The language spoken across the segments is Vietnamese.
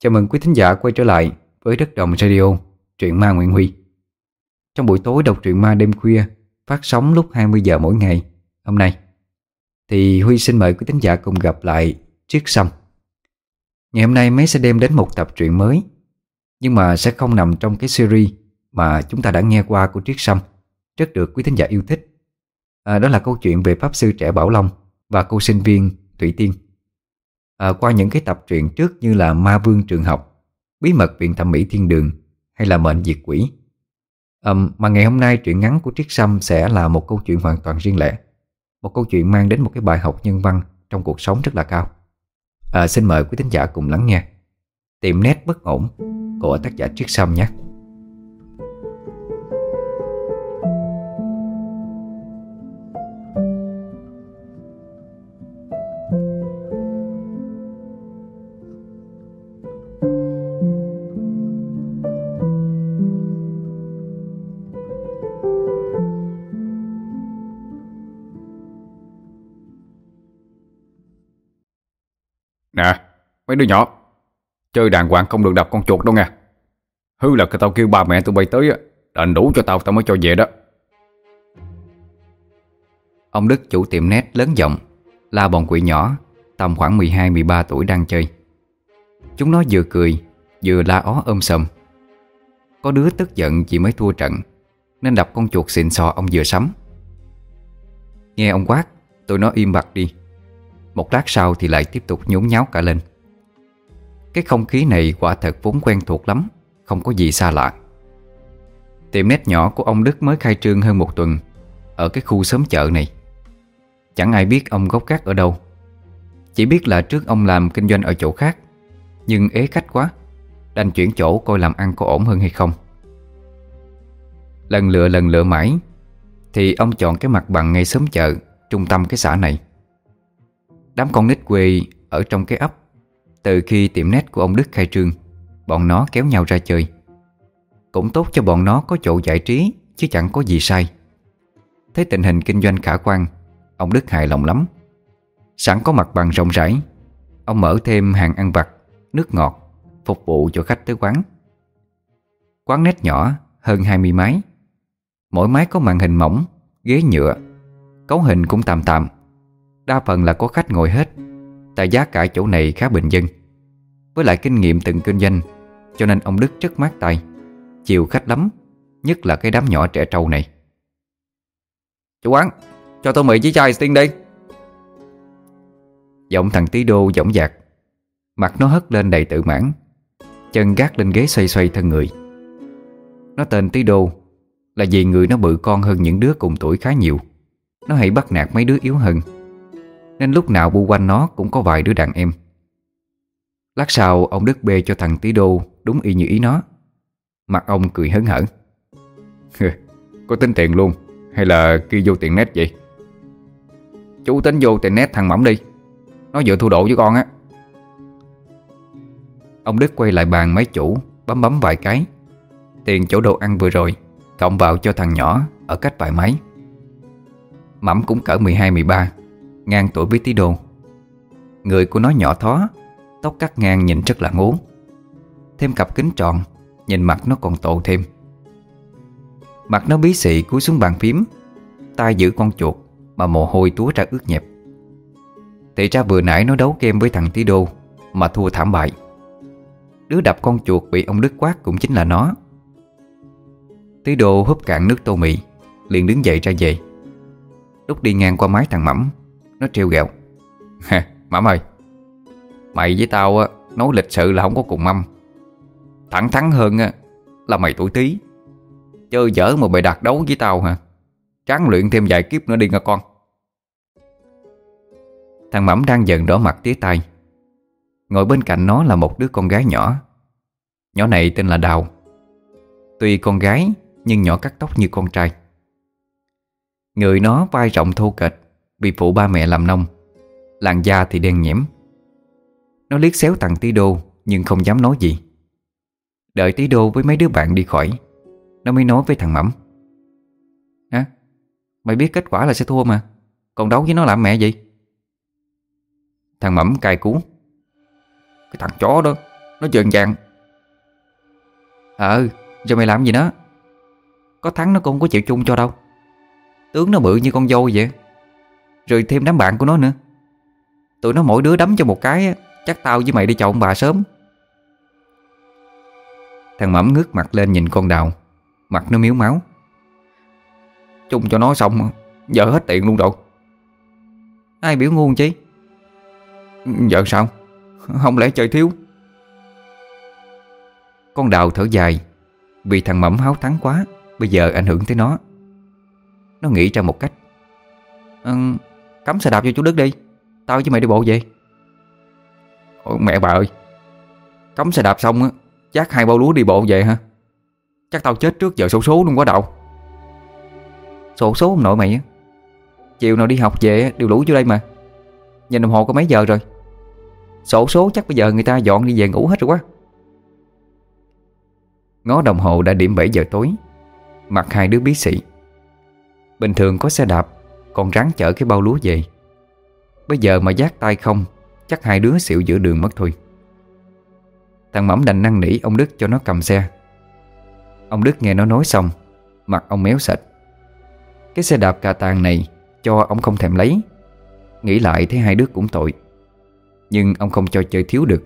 Chào mừng quý thính giả quay trở lại với Đất Đồng Radio, truyện ma Nguyễn Huy. Trong buổi tối đọc truyện ma đêm khuya, phát sóng lúc 20 giờ mỗi ngày, hôm nay, thì Huy xin mời quý thính giả cùng gặp lại Triết Sâm. Ngày hôm nay mấy sẽ đem đến một tập truyện mới, nhưng mà sẽ không nằm trong cái series mà chúng ta đã nghe qua của Triết Sâm, rất được quý thính giả yêu thích. À, đó là câu chuyện về Pháp Sư Trẻ Bảo Long và cô sinh viên Thủy Tiên à, Qua những cái tập truyện trước như là Ma Vương Trường Học Bí mật Viện Thẩm Mỹ Thiên Đường Hay là Mệnh Diệt Quỷ. À, Mà ngày hôm nay truyện ngắn của Triết Sâm Sẽ là một câu chuyện hoàn toàn riêng lẻ Một câu chuyện mang đến một cái bài học nhân văn Trong cuộc sống rất là cao. À, Xin mời quý thính giả cùng lắng nghe. Tiệm nét bất ổn Của tác giả Triết Sâm nhé. Mấy đứa nhỏ. Chơi đàng hoàng không được đập con chuột đâu nha Hư là cái tao kêu ba mẹ tụi bay tới đành đủ cho tao tao mới cho về đó. Ông Đức chủ tiệm nét lớn giọng, La bọn quỷ nhỏ, Tầm khoảng 12-13 tuổi đang chơi. Chúng nó vừa cười, Vừa la ó ôm sầm. Có đứa tức giận chỉ mới thua trận, Nên đập con chuột xịn sò ông vừa sắm. Nghe ông quát, Tụi nó im bặt đi. Một lát sau thì lại tiếp tục nhốn nháo cả lên. Cái không khí này quả thật vốn quen thuộc lắm, Không có gì xa lạ. Tiệm nét nhỏ của ông Đức mới khai trương hơn một tuần, Ở cái khu xóm chợ này. Chẳng ai biết ông gốc gác ở đâu. Chỉ biết là trước ông làm kinh doanh ở chỗ khác, Nhưng ế khách quá, Đành chuyển chỗ coi làm ăn có ổn hơn hay không. Lần lựa lần lựa mãi, Thì ông chọn cái mặt bằng ngay xóm chợ, Trung tâm cái xã này. Đám con nít quê ở trong cái ấp từ khi tiệm nét của ông Đức khai trương Bọn nó kéo nhau ra chơi. Cũng tốt cho bọn nó có chỗ giải trí Chứ chẳng có gì sai. Thấy tình hình kinh doanh khả quan Ông Đức hài lòng lắm. Sẵn có mặt bằng rộng rãi Ông mở thêm hàng ăn vặt Nước ngọt Phục vụ cho khách tới quán. Quán nét nhỏ hơn 20 máy, Mỗi máy có màn hình mỏng Ghế nhựa Cấu hình cũng tạm tạm. Đa phần là có khách ngồi hết Tại giá cả chỗ này khá bình dân. Với lại kinh nghiệm từng kinh doanh. Cho nên ông Đức rất mát tay. Chiều khách lắm, Nhất là cái đám nhỏ trẻ trâu này. Chủ quán, Cho tôi mì với chai tiên đi. Giọng thằng tí đô giọng dạc. Mặt nó hất lên đầy tự mãn. Chân gác lên ghế xoay xoay thân người. Nó tên tí đô, Là vì người nó bự con hơn những đứa cùng tuổi khá nhiều. Nó hay bắt nạt mấy đứa yếu hơn. Nên lúc nào bu quanh nó cũng có vài đứa đàn em. Lát sau, ông Đức bê cho thằng tí đô Đúng y như ý nó. Mặt ông cười hớn hở. Có tính tiền luôn, Hay là kia vô tiền nét vậy? Chú tính vô tiền nét thằng mỏng đi. Nó vừa thu độ với con á. Ông Đức quay lại bàn máy chủ, Bấm bấm vài cái. Tiền chỗ đồ ăn vừa rồi Cộng vào cho thằng nhỏ Ở cách vài máy Mẩm cũng cỡ 12-13 Ngang tuổi với tí đô. Người của nó nhỏ thó Tóc cắt ngang nhìn rất là ngố. Thêm cặp kính tròn, Nhìn mặt nó còn tổ thêm. Mặt nó bí xị cúi xuống bàn phím, tay giữ con chuột Mà mồ hôi túa ra ướt nhẹp. Thì ra vừa nãy nó đấu game với thằng tí đô Mà thua thảm bại. Đứa đập con chuột bị ông Đức quát cũng chính là nó. Tí đô húp cạn nước tô mì, Liền đứng dậy ra về. Lúc đi ngang qua mái thằng Mẫm, nó trêu ghẹo. Mẫm ơi! Mày với tao á, nói lịch sự là không có cùng mâm. Thẳng thắn hơn á, Là mày tuổi tí Chơi dở mà bày đặt đấu với tao hả? Tráng luyện thêm vài kiếp nữa đi nha con. Thằng Mẩm đang dần đỏ mặt tía tay Ngồi bên cạnh nó là một đứa con gái nhỏ. Nhỏ này tên là Đào. Tuy con gái, Nhưng nhỏ cắt tóc như con trai. Người nó vai rộng thô kệch, vì phụ ba mẹ làm nông. Làn da thì đen nhiễm. Nó liếc xéo thằng tí đô Nhưng không dám nói gì. Đợi tí đô với mấy đứa bạn đi khỏi, Nó mới nói với thằng Mẩm Hả? Mày biết kết quả là sẽ thua mà. Còn đấu với nó làm mẹ gì Thằng Mẩm cay cú. Cái thằng chó đó, Nó dần dàng Ờ giờ mày làm gì nó Có thắng nó cũng không có chịu chung cho đâu. Tướng nó bự như con dâu vậy. Rồi thêm đám bạn của nó nữa. Tụi nó mỗi đứa đấm cho một cái Chắc tao với mày đi chọn bà sớm. Thằng mẫm ngước mặt lên nhìn con đào. Mặt nó miếu máu. Chung cho nó xong Giờ hết tiền luôn rồi. Ai biểu ngu chứ Giờ sao? Không lẽ trời thiếu? Con đào thở dài. Vì thằng mẫm háo thắng quá Bây giờ ảnh hưởng tới nó. Nó nghĩ ra một cách. À, Cắm xe đạp cho chú Đức đi. Tao với mày đi bộ về. Ôi, Mẹ bà ơi Cấm xe đạp xong á Chắc hai bao lúa đi bộ về hả? Chắc tao chết trước giờ số số luôn quá đậu. Sổ số ông nội mày á. Chiều nào đi học về đều lũ vô đây mà. Nhìn đồng hồ có mấy giờ rồi? Sổ số chắc bây giờ người ta dọn đi về ngủ hết rồi quá. Ngó đồng hồ đã điểm 7 giờ tối. Mặt hai đứa bí sĩ. Bình thường có xe đạp Còn ráng chở cái bao lúa về. Bây giờ mà giác tay không Chắc hai đứa xịu giữa đường mất thôi. Thằng Mẩm đành năn nỉ ông Đức cho nó cầm xe. Ông Đức nghe nó nói xong, Mặt ông méo sạch Cái xe đạp cà tàng này Cho ông không thèm lấy. Nghĩ lại thấy hai đứa cũng tội. Nhưng ông không cho chơi thiếu được.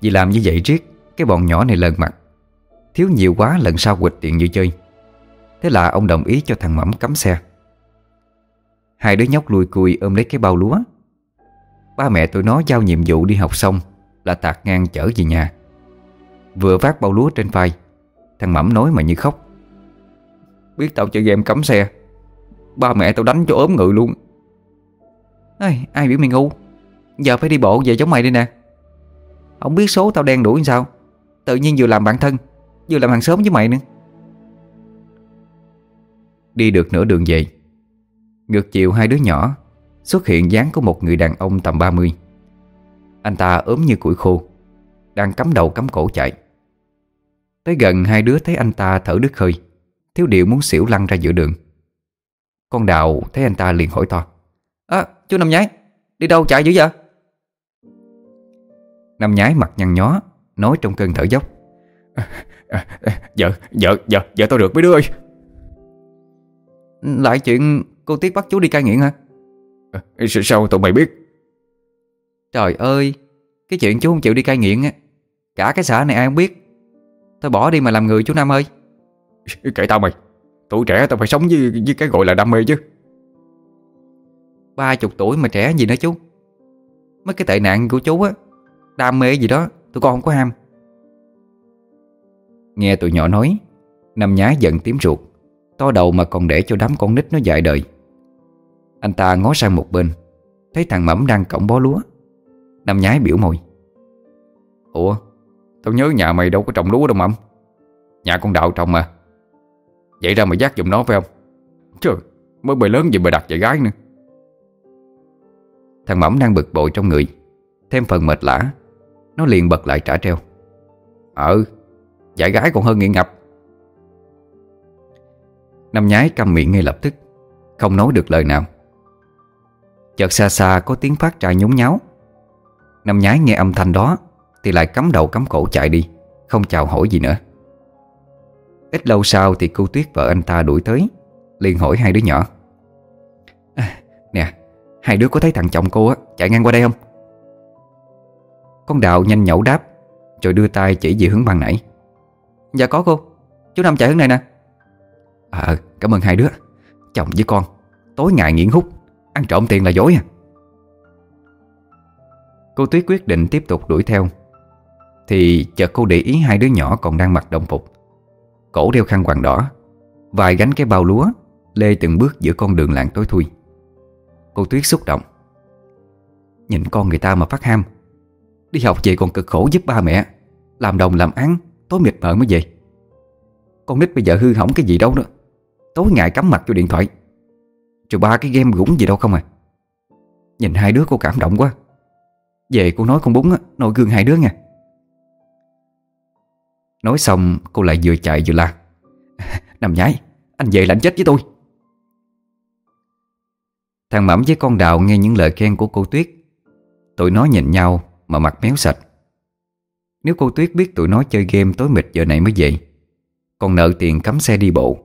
Vì làm như vậy riết, Cái bọn nhỏ này lờn mặt. Thiếu nhiều quá, lần sau quịch tiện như chơi. Thế là ông đồng ý cho thằng Mẩm cắm xe. Hai đứa nhóc lùi cùi ôm lấy cái bao lúa. Ba mẹ tụi nó giao nhiệm vụ đi học xong Là tạt ngang chở về nhà. Vừa vác bao lúa trên vai Thằng Mẩm nói mà như khóc. Biết tao chơi game cấm xe Ba mẹ tao đánh cho ốm ngự luôn. Ai, ai biểu mày ngu? Giờ phải đi bộ về giống mày đi nè. Không biết số tao đen đuổi sao. Tự nhiên vừa làm bạn thân Vừa làm hàng xóm với mày nữa. Đi được nửa đường về Ngược chiều hai đứa nhỏ Xuất hiện dáng của một người đàn ông tầm 30 Anh ta ốm như củi khô Đang cắm đầu cắm cổ chạy. Tới gần hai đứa thấy anh ta thở đứt hơi Thiếu điệu muốn xỉu lăn ra giữa đường. Con đào thấy anh ta liền hỏi to À chú Năm Nhái Đi đâu chạy dữ vậy? Năm Nhái mặt nhăn nhó Nói trong cơn thở dốc à, à, Vợ, vợ, vợ, vợ tôi được mấy đứa ơi. Lại chuyện cô Tiết bắt chú đi cai nghiện hả? À, Sao tụi mày biết? Trời ơi Cái chuyện chú không chịu đi cai nghiện á. Cả cái xã này ai không biết. Thôi bỏ đi mà làm người chú Năm ơi. Kệ tao mày. Tuổi trẻ tao phải sống với, với cái gọi là đam mê chứ. Ba chục tuổi mà trẻ gì nữa chú? Mấy cái tệ nạn của chú á Đam mê gì đó Tụi con không có ham. Nghe tụi nhỏ nói Năm nhái giận tím ruột To đầu mà còn để cho đám con nít nó dại đời anh ta ngó sang một bên, Thấy thằng Mẫm đang cổng bó lúa. Năm nhái biểu môi. Ủa, Tao nhớ nhà mày đâu có trồng lúa đâu Mẫm. Nhà con đạo trồng mà. Vậy ra mày dắt giùm nó phải không? Trời, Mới bề lớn gì mà đặt chạy gái nữa. Thằng Mẫm đang bực bội trong người, Thêm phần mệt lã. Nó liền bật lại trả treo. Ờ Dạy gái còn hơn nghiện ngập. Năm nhái căm miệng ngay lập tức, Không nói được lời nào. Chợt xa xa có tiếng phát ra nhốn nháo. Năm nhái nghe âm thanh đó Thì lại cắm đầu cắm cổ chạy đi Không chào hỏi gì nữa. Ít lâu sau thì cô Tuyết vợ anh ta đuổi tới liền hỏi hai đứa nhỏ. À, Nè Hai đứa có thấy thằng chồng cô á chạy ngang qua đây không? Con đào nhanh nhẩu đáp Rồi đưa tay chỉ về hướng ban nãy. Dạ có cô Chú Năm chạy hướng này nè. À cảm ơn hai đứa Chồng với con Tối ngày nghiện hút. Ăn trộm tiền là dối à? Cô Tuyết quyết định tiếp tục đuổi theo. Thì chợt cô để ý hai đứa nhỏ còn đang mặc đồng phục. Cổ đeo khăn quàng đỏ, Vài gánh cái bao lúa, Lê từng bước giữa con đường làng tối thui. Cô Tuyết xúc động. Nhìn con người ta mà phát ham. Đi học về còn cực khổ giúp ba mẹ. Làm đồng làm ăn Tối mịt mờ mới về. Con nít bây giờ hư hỏng cái gì đâu nữa. Tối ngày cắm mặt vô điện thoại. Rồi ba cái game gũng gì đâu không à. Nhìn hai đứa cô cảm động quá. Về cô nói con bún á, Nội gương hai đứa nha. Nói xong, cô lại vừa chạy vừa la. Nằm nhái, Anh về lãnh chết với tôi. Thằng Mẩm với con Đào nghe những lời khen của cô Tuyết. Tụi nó nhìn nhau mà mặt méo sạch. Nếu cô Tuyết biết tụi nó chơi game tối mịt giờ này mới về Còn nợ tiền cắm xe đi bộ,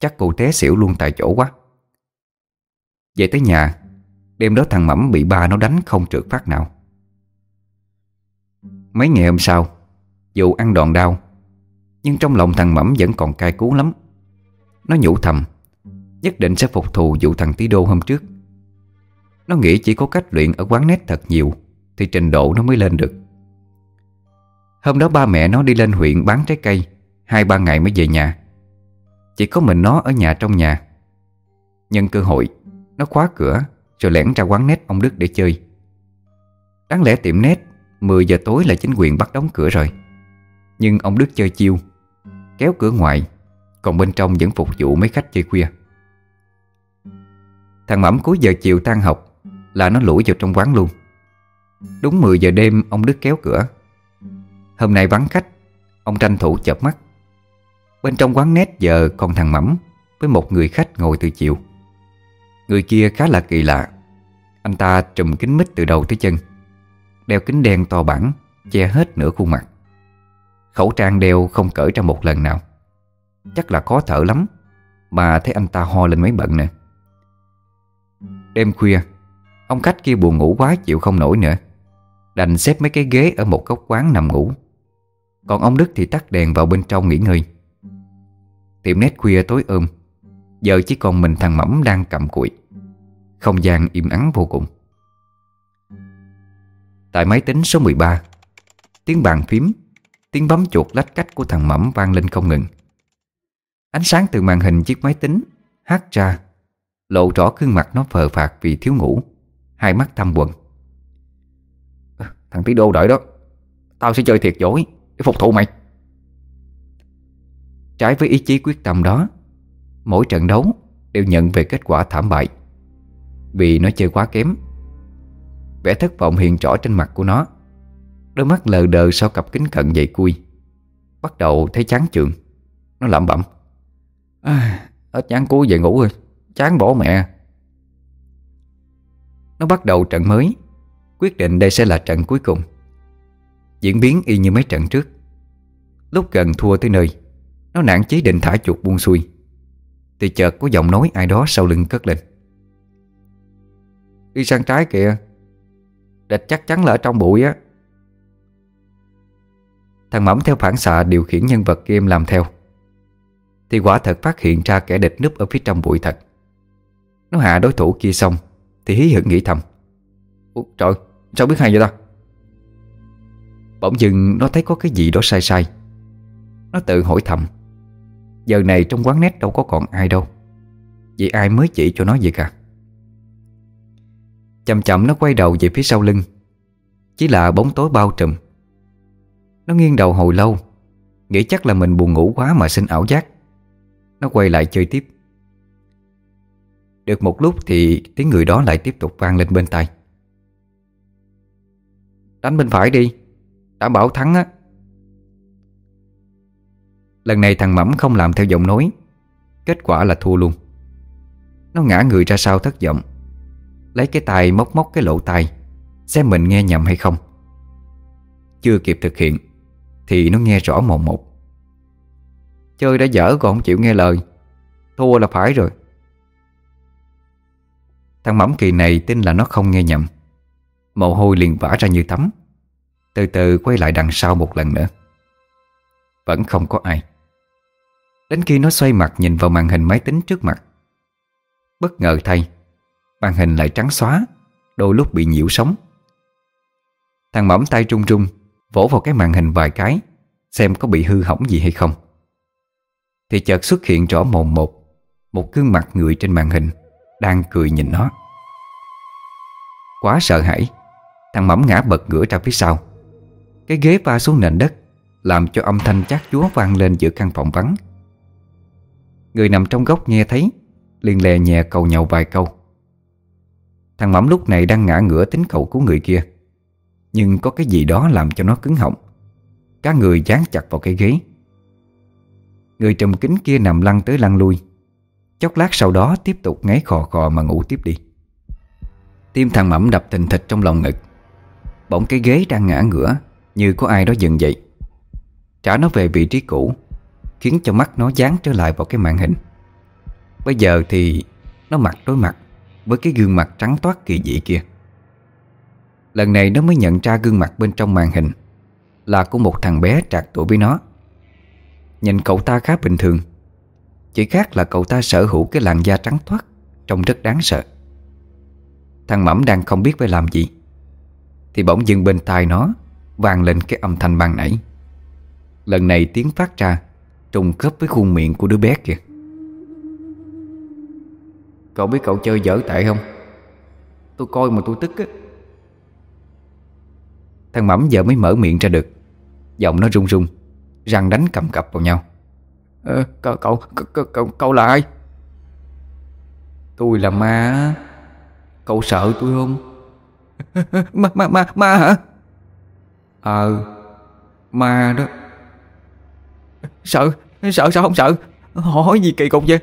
Chắc cô té xỉu luôn tại chỗ quá. Về tới nhà, Đêm đó thằng Mẩm bị ba nó đánh không trượt phát nào. Mấy ngày hôm sau, Dù ăn đòn đau, Nhưng trong lòng thằng Mẩm vẫn còn cay cú lắm. Nó nhủ thầm, Nhất định sẽ phục thù vụ thằng Tí Đô hôm trước. Nó nghĩ chỉ có cách luyện ở quán nét thật nhiều Thì trình độ nó mới lên được. Hôm đó ba mẹ nó đi lên huyện bán trái cây, Hai ba ngày mới về nhà. Chỉ có mình nó ở nhà trong nhà. Nhân cơ hội nó khóa cửa, Rồi lẻn ra quán nét ông Đức để chơi. Đáng lẽ tiệm nét 10 giờ tối là chính quyền bắt đóng cửa rồi. Nhưng ông Đức chơi chiêu, Kéo cửa ngoài, Còn bên trong vẫn phục vụ mấy khách chơi khuya. Thằng Mẩm cuối giờ chiều tan học, Là nó lủi vào trong quán luôn. Đúng 10 giờ đêm, ông Đức kéo cửa. Hôm nay vắng khách, Ông tranh thủ chợp mắt. Bên trong quán nét giờ còn thằng Mẩm Với một người khách ngồi từ chiều. Người kia khá là kỳ lạ. Anh ta trùm kính mít từ đầu tới chân, Đeo kính đen to bản Che hết nửa khuôn mặt. Khẩu trang đeo không cởi ra một lần nào. Chắc là khó thở lắm, Mà thấy anh ta ho lên mấy bận nè. Đêm khuya, Ông khách kia buồn ngủ quá chịu không nổi nữa. Đành xếp mấy cái ghế ở một góc quán nằm ngủ. Còn ông Đức thì tắt đèn vào bên trong nghỉ ngơi. Tiệm nét khuya tối ôm. Giờ chỉ còn mình thằng Mẫm đang cầm cụi. Không gian im ắng vô cùng. Tại máy tính số 13 Tiếng bàn phím Tiếng bấm chuột lách cách của thằng Mẫm vang lên không ngừng. Ánh sáng từ màn hình chiếc máy tính Hát ra Lộ rõ gương mặt nó phờ phạt vì thiếu ngủ Hai mắt thâm quần Thằng tí đô đợi đó. Tao sẽ chơi thiệt dối Để phục thù mày. Trái với ý chí quyết tâm đó Mỗi trận đấu đều nhận về kết quả thảm bại. Vì nó chơi quá kém Vẻ thất vọng hiện rõ trên mặt của nó Đôi mắt lờ đờ sau cặp kính cận dày cui Bắt đầu thấy chán chường. Nó lẩm bẩm à, Hết chán cuối về ngủ rồi Chán bỏ mẹ. Nó bắt đầu trận mới Quyết định đây sẽ là trận cuối cùng. Diễn biến y như mấy trận trước. Lúc gần thua tới nơi Nó nản chí định thả chuột buông xuôi. Thì chợt có giọng nói ai đó sau lưng cất lên. Đi sang trái kìa. Địch chắc chắn là ở trong bụi á. Thằng Mẫm theo phản xạ điều khiển nhân vật game làm theo. Thì quả thật phát hiện ra kẻ địch núp ở phía trong bụi thật. Nó hạ đối thủ kia xong Thì hí hửng nghĩ thầm. Ủa, Trời sao biết hay vậy ta? Bỗng dưng nó thấy có cái gì đó sai sai. Nó tự hỏi thầm. Giờ này trong quán nét đâu có còn ai đâu. Vậy ai mới chỉ cho nó vậy cả? Chậm chậm nó quay đầu về phía sau lưng. Chỉ là bóng tối bao trùm. Nó nghiêng đầu hồi lâu, Nghĩ chắc là mình buồn ngủ quá mà sinh ảo giác. Nó quay lại chơi tiếp. Được một lúc thì tiếng người đó lại tiếp tục vang lên bên tai. Đánh bên phải đi Đảm bảo thắng á. Lần này thằng Mẫm không làm theo giọng nói. Kết quả là thua luôn. Nó ngã người ra sau thất vọng. Lấy cái tay móc móc cái lỗ tai, Xem mình nghe nhầm hay không. Chưa kịp thực hiện, Thì nó nghe rõ mồm một. Chơi đã dở còn không chịu nghe lời. Thua là phải rồi. Thằng mẫm kỳ này tin là nó không nghe nhầm. Mồ hôi liền vã ra như tắm Từ từ quay lại đằng sau một lần nữa. Vẫn không có ai. Đến khi nó xoay mặt nhìn vào màn hình máy tính trước mặt. Bất ngờ thay, Màn hình lại trắng xóa, Đôi lúc bị nhiễu sóng. Thằng mỏm tay trung trung, Vỗ vào cái màn hình vài cái, Xem có bị hư hỏng gì hay không. Thì chợt xuất hiện rõ mồn một Một gương mặt người trên màn hình, Đang cười nhìn nó. Quá sợ hãi, Thằng mỏm ngã bật ngửa ra phía sau. Cái ghế va xuống nền đất, Làm cho âm thanh chát chúa vang lên giữa căn phòng vắng. Người nằm trong góc nghe thấy, liền lè nhẹ cầu nhậu vài câu. Thằng Mẫm lúc này đang ngã ngửa tính cầu của người kia. Nhưng có cái gì đó làm cho nó cứng họng. Cá người dán chặt vào cái ghế. Người trầm kính kia nằm lăn tới lăn lui. Chốc lát sau đó tiếp tục ngáy khò khò mà ngủ tiếp đi. Tim thằng Mẫm đập thình thịch trong lòng ngực. Bỗng cái ghế đang ngã ngửa, Như có ai đó dừng dậy. Trả nó về vị trí cũ. Khiến cho mắt nó dán trở lại vào cái màn hình. Bây giờ thì Nó mặt đối mặt Với cái gương mặt trắng toát kỳ dị kia. Lần này nó mới nhận ra gương mặt bên trong màn hình Là của một thằng bé trạc tuổi với nó. Nhìn cậu ta khá bình thường, Chỉ khác là cậu ta sở hữu cái làn da trắng toát Trông rất đáng sợ. Thằng Mẫm đang không biết phải làm gì, Thì bỗng dưng bên tai nó vang lên cái âm thanh ban nãy. Lần này tiếng phát ra Trùng khớp với khuôn miệng của đứa bé kìa. Cậu biết cậu chơi dở tệ không? Tôi coi mà tôi tức á. Thằng Mẫm giờ mới mở miệng ra được. Giọng nó run run Răng đánh cầm cập vào nhau. À, cậu, cậu, cậu, cậu, cậu là ai? Tôi là ma Cậu sợ tôi không? Ma, ma, ma, ma hả? Ờ Ma đó. Sợ, sợ sao không sợ? Hỏi gì kỳ cục vậy?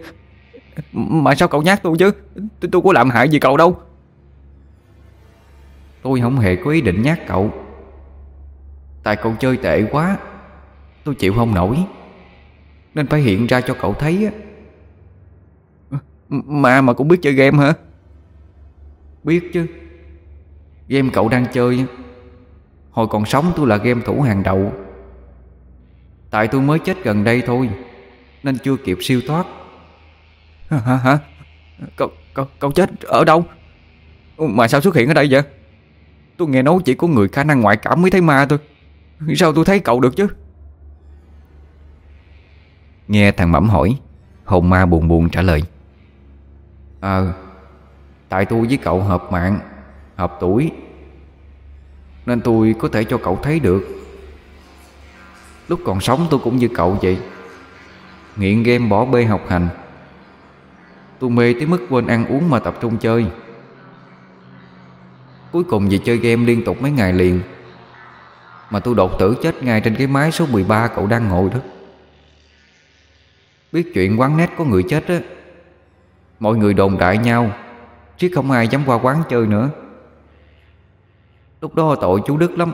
Mà sao cậu nhát tôi chứ? Tôi, tôi có làm hại gì cậu đâu. Tôi không hề có ý định nhát cậu. Tại cậu chơi tệ quá Tôi chịu không nổi. Nên phải hiện ra cho cậu thấy á. Mà mà cũng biết chơi game hả? Biết chứ. Game cậu đang chơi Hồi còn sống tôi là game thủ hàng đầu Tại tôi mới chết gần đây thôi Nên chưa kịp siêu thoát. Hả hả Cậu, cậu, cậu chết ở đâu? Mà sao xuất hiện ở đây vậy? Tôi nghe nói chỉ có người khả năng ngoại cảm mới thấy ma thôi. Sao tôi thấy cậu được chứ? Nghe thằng Mẫm hỏi Hồn ma buồn buồn trả lời. Ờ Tại tôi với cậu hợp mạng Hợp tuổi Nên tôi có thể cho cậu thấy được Lúc còn sống tôi cũng như cậu vậy. Nghiện game bỏ bê học hành. Tôi mê tới mức quên ăn uống mà tập trung chơi. Cuối cùng vì chơi game liên tục mấy ngày liền. Mà tôi đột tử chết ngay trên cái máy số 13 cậu đang ngồi đó. Biết chuyện quán nét có người chết á, Mọi người đồn đại nhau, Chứ không ai dám qua quán chơi nữa. Lúc đó tội chú Đức lắm.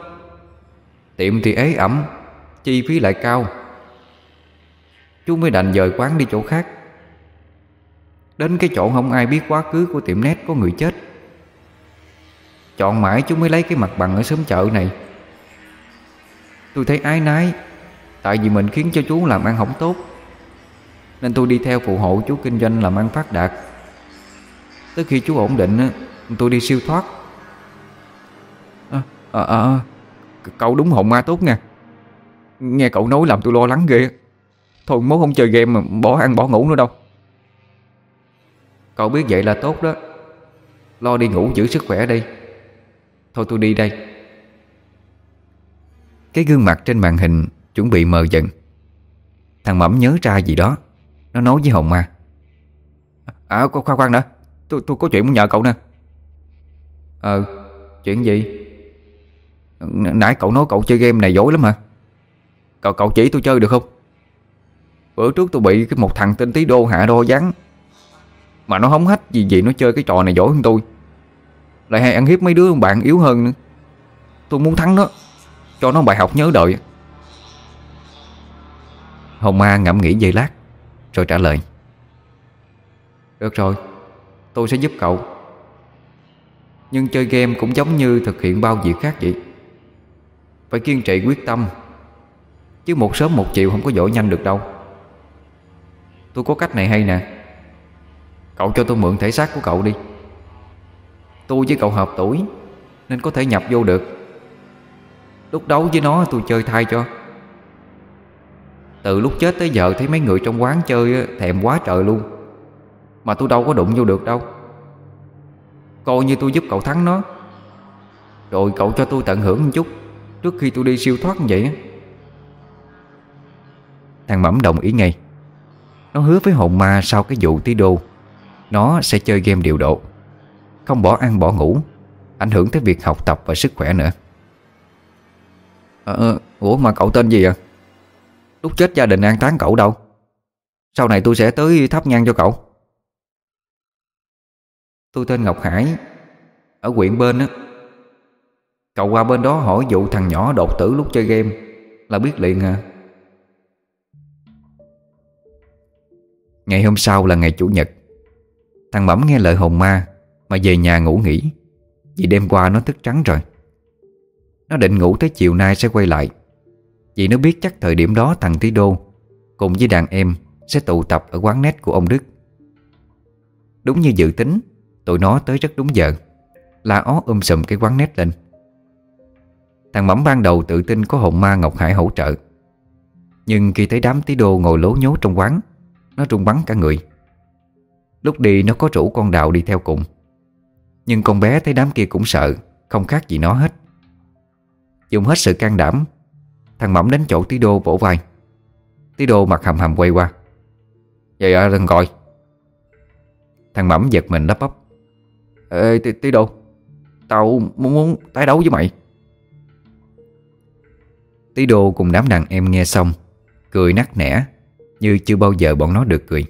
Tiệm thì ế ẩm. Chi phí lại cao. Chú mới đành dời quán đi chỗ khác. Đến cái chỗ không ai biết quá khứ của tiệm nét có người chết. Chọn mãi chú mới lấy cái mặt bằng ở xóm chợ này. Tôi thấy ái nái Tại vì mình khiến cho chú làm ăn không tốt. Nên tôi đi theo phụ hộ chú kinh doanh làm ăn phát đạt. Tới khi chú ổn định Tôi đi siêu thoát. À, à, à, Cậu đúng hồn ma tốt nha. Nghe cậu nói làm tôi lo lắng ghê. Thôi mốt không chơi game mà bỏ ăn bỏ ngủ nữa đâu. Cậu biết vậy là tốt đó. Lo đi ngủ giữ sức khỏe đi. Thôi tôi đi đây. Cái gương mặt trên màn hình Chuẩn bị mờ dần. Thằng Mẩm nhớ ra gì đó. Nó nói với Hồng Ma. À khoan khoan đã. Tôi, tôi có chuyện muốn nhờ cậu nè. Ờ Chuyện gì? Nãy cậu nói cậu chơi game này dối lắm hả? Cậu cậu chỉ tôi chơi được không? Bữa trước tôi bị cái một thằng tên tí đô hạ đô dán Mà nó hống hách gì gì nó chơi cái trò này giỏi hơn tôi. Lại hay ăn hiếp mấy đứa bạn yếu hơn nữa. Tôi muốn thắng nó, Cho nó bài học nhớ đời Hồng Ma ngẫm nghĩ giây lát, Rồi trả lời. Được rồi, Tôi sẽ giúp cậu. Nhưng chơi game cũng giống như thực hiện bao việc khác vậy. Phải kiên trì quyết tâm. Chứ một sớm một chiều không có dỗ nhanh được đâu. Tôi có cách này hay nè. Cậu cho tôi mượn thể xác của cậu đi. Tôi với cậu hợp tuổi, Nên có thể nhập vô được. Lúc đấu với nó, tôi chơi thay cho. Từ lúc chết tới giờ, thấy mấy người trong quán chơi Thèm quá trời luôn. Mà tôi đâu có đụng vô được đâu. Coi như tôi giúp cậu thắng nó. Rồi cậu cho tôi tận hưởng một chút, Trước khi tôi đi siêu thoát như vậy Thằng Mẩm đồng ý ngay. Nó hứa với hồn ma sau cái vụ tí đô. Nó sẽ chơi game điều độ. Không bỏ ăn bỏ ngủ. Ảnh hưởng tới việc học tập và sức khỏe nữa. À, Ủa mà cậu tên gì à Lúc chết gia đình an táng cậu đâu? Sau này tôi sẽ tới thắp nhang cho cậu. Tôi tên Ngọc Hải Ở huyện bên á. Cậu qua bên đó hỏi vụ thằng nhỏ đột tử lúc chơi game. Là biết liền à. Ngày hôm sau là ngày Chủ nhật. Thằng Mẫm nghe lời hồn ma Mà về nhà ngủ nghỉ, Vì đêm qua nó thức trắng rồi. Nó định ngủ tới chiều nay sẽ quay lại, Vì nó biết chắc thời điểm đó thằng Tí Đô Cùng với đàn em Sẽ tụ tập ở quán nét của ông Đức. Đúng như dự tính, Tụi nó tới rất đúng giờ, La ó um sùm cái quán nét lên. Thằng Mẫm ban đầu tự tin có hồn ma Ngọc Hải hỗ trợ, Nhưng khi thấy đám tí đô ngồi lố nhố trong quán nó run bắn cả người. Lúc đi nó có rủ con đào đi theo cùng. Nhưng con bé thấy đám kia cũng sợ Không khác gì nó hết. Dùng hết sự can đảm Thằng Mẫm đến chỗ tí đô vỗ vai. Tí đô mặt hầm hầm quay qua. Vậy à đừng gọi. Thằng Mẫm giật mình lắp bắp. Ê tí, tí đô Tao muốn, muốn tái đấu với mày. Tí đô cùng đám đàn em nghe xong Cười nắc nẻ. Như chưa bao giờ bọn nó được cười.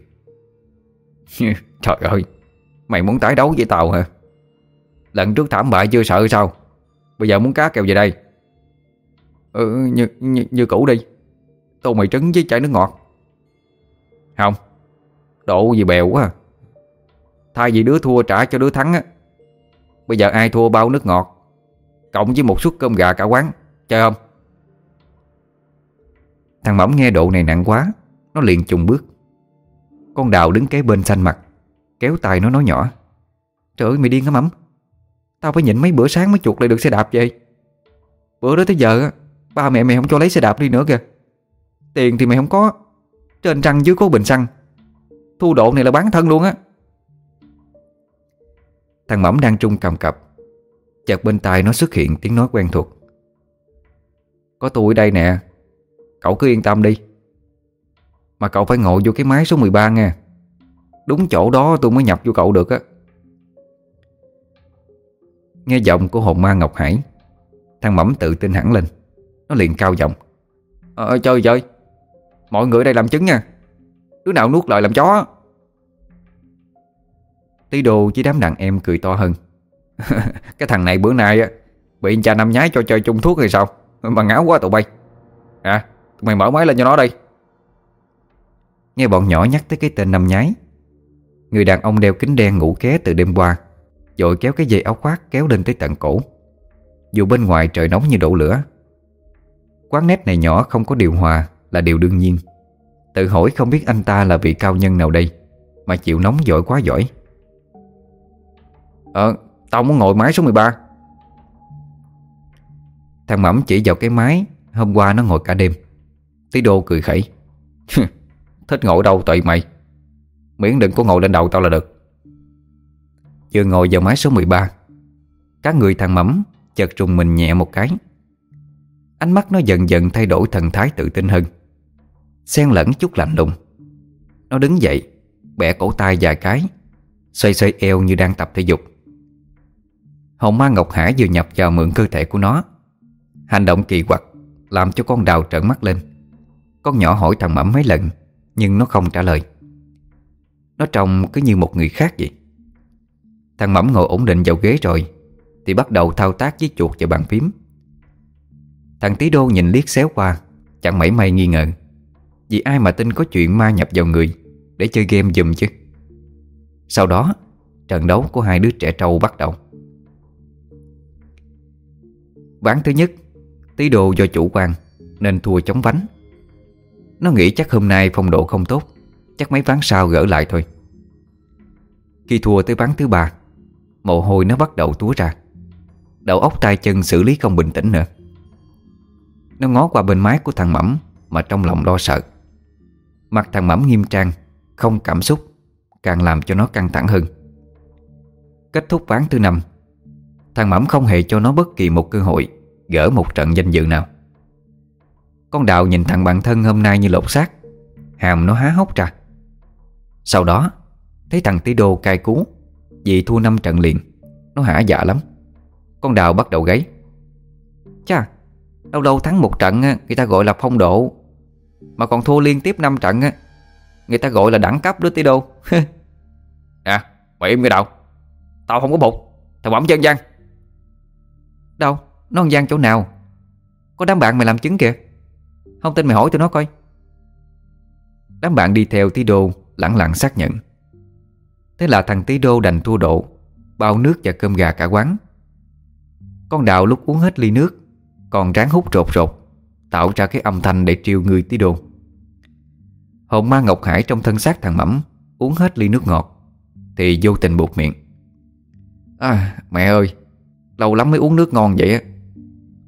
Trời ơi Mày muốn tái đấu với tao hả? Lần trước thảm bại chưa sợ sao? Bây giờ muốn cá kèo về đây. Ừ như, như, như cũ đi. Tô mày trứng với chai nước ngọt. Không Độ gì bèo quá à. Thay vì đứa thua trả cho đứa thắng á Bây giờ ai thua bao nước ngọt Cộng với một suất cơm gà cả quán. Chơi không? Thằng Mẫm nghe độ này nặng quá. Nó liền chùng bước. Con đào đứng kế bên xanh mặt, Kéo tay nó nói nhỏ. Trời ơi, mày điên hả mắm! Tao phải nhịn mấy bữa sáng mới chuột lại được xe đạp vậy. Bữa đó tới giờ Ba mẹ mày không cho lấy xe đạp đi nữa kìa. Tiền thì mày không có, Trên răng dưới có bình xăng. Thu độ này là bán thân luôn á. Thằng Mẫm đang trung cầm cập, Chợt bên tai nó xuất hiện tiếng nói quen thuộc. Có tôi ở đây nè, Cậu cứ yên tâm đi. Mà cậu phải ngồi vô cái máy số 13 nha Đúng chỗ đó tôi mới nhập vô cậu được á. Nghe giọng của hồn ma Ngọc Hải, Thằng Mẩm tự tin hẳn lên. Nó liền cao giọng. Ờ, ờ chơi chơi Mọi người đây làm chứng nha. Đứa nào nuốt lời làm chó. Tí đồ với đám đàn em cười to hơn. Cái thằng này bữa nay á, Bị cha năm nhái cho chơi chung thuốc hay sao? Mà ngáo quá tụi bay. À mày mở máy lên cho nó đây. Nghe bọn nhỏ nhắc tới cái tên năm nhái. Người đàn ông đeo kính đen ngủ ké từ đêm qua Rồi kéo cái dây áo khoác kéo lên tới tận cổ. Dù bên ngoài trời nóng như đổ lửa, Quán nét này nhỏ không có điều hòa Là điều đương nhiên. Tự hỏi không biết anh ta là vị cao nhân nào đây, Mà chịu nóng giỏi quá giỏi. Ờ Tao muốn ngồi máy số 13 Thằng Mẩm chỉ vào cái máy, Hôm qua nó ngồi cả đêm. Tí đô cười khẩy. Thích ngồi đâu tùy mày. Miễn đừng có ngồi lên đầu tao là được. Vừa ngồi vào máy số 13 Các người thằng mắm Chợt trùng mình nhẹ một cái. Ánh mắt nó dần dần thay đổi thần thái tự tin hơn. Xen lẫn chút lạnh lùng. Nó đứng dậy, Bẻ cổ tay vài cái, Xoay xoay eo như đang tập thể dục. Hồng ma Ngọc Hải vừa nhập vào mượn cơ thể của nó. Hành động kỳ quặc, Làm cho con đào trợn mắt lên. Con nhỏ hỏi thằng Mẩm mấy lần nhưng nó không trả lời. Nó trông cứ như một người khác vậy. Thằng Mẩm ngồi ổn định vào ghế rồi, Thì bắt đầu thao tác với chuột và bàn phím. Thằng Tí Đô nhìn liếc xéo qua, Chẳng mảy may nghi ngờ. Vì ai mà tin có chuyện ma nhập vào người Để chơi game dùm chứ? Sau đó, Trận đấu của hai đứa trẻ trâu bắt đầu. Ván thứ nhất Tí Đô do chủ quan Nên thua chống vánh. Nó nghĩ chắc hôm nay phong độ không tốt, Chắc mấy ván sau gỡ lại thôi. Khi thua tới ván thứ ba, Mồ hôi nó bắt đầu túa ra. Đầu óc tay chân xử lý không bình tĩnh nữa. Nó ngó qua bên mái của thằng Mẩm Mà trong lòng lo sợ. Mặt thằng Mẩm nghiêm trang, Không cảm xúc, Càng làm cho nó căng thẳng hơn. Kết thúc ván thứ năm, Thằng Mẩm không hề cho nó bất kỳ một cơ hội Gỡ một trận danh dự nào. Con đào nhìn thằng bạn thân hôm nay như lột xác. Hàm nó há hốc ra. Sau đó, Thấy thằng tí đô cai cú, Vì thua năm trận liền, Nó hả dạ lắm. Con đào bắt đầu gáy. Chà, Đâu đâu thắng một trận Người ta gọi là phong độ. Mà còn thua liên tiếp năm trận Người ta gọi là đẳng cấp đó tí đô. À mày im cái đầu Tao không có bụt Thằng bẩm chân gian Đâu Nó gian chỗ nào? Có đám bạn mày làm chứng kìa. Không tin mày hỏi tụi nó coi. Đám bạn đi theo tí đô Lặng lặng xác nhận. Thế là thằng tí đô đành thua độ, Bao nước và cơm gà cả quán. Con đào lúc uống hết ly nước, Còn ráng hút rột rột, Tạo ra cái âm thanh để triều người tí đô. Hồn ma Ngọc Hải trong thân xác thằng Mẫm Uống hết ly nước ngọt, Thì vô tình buộc miệng. À mẹ ơi, Lâu lắm mới uống nước ngon vậy á.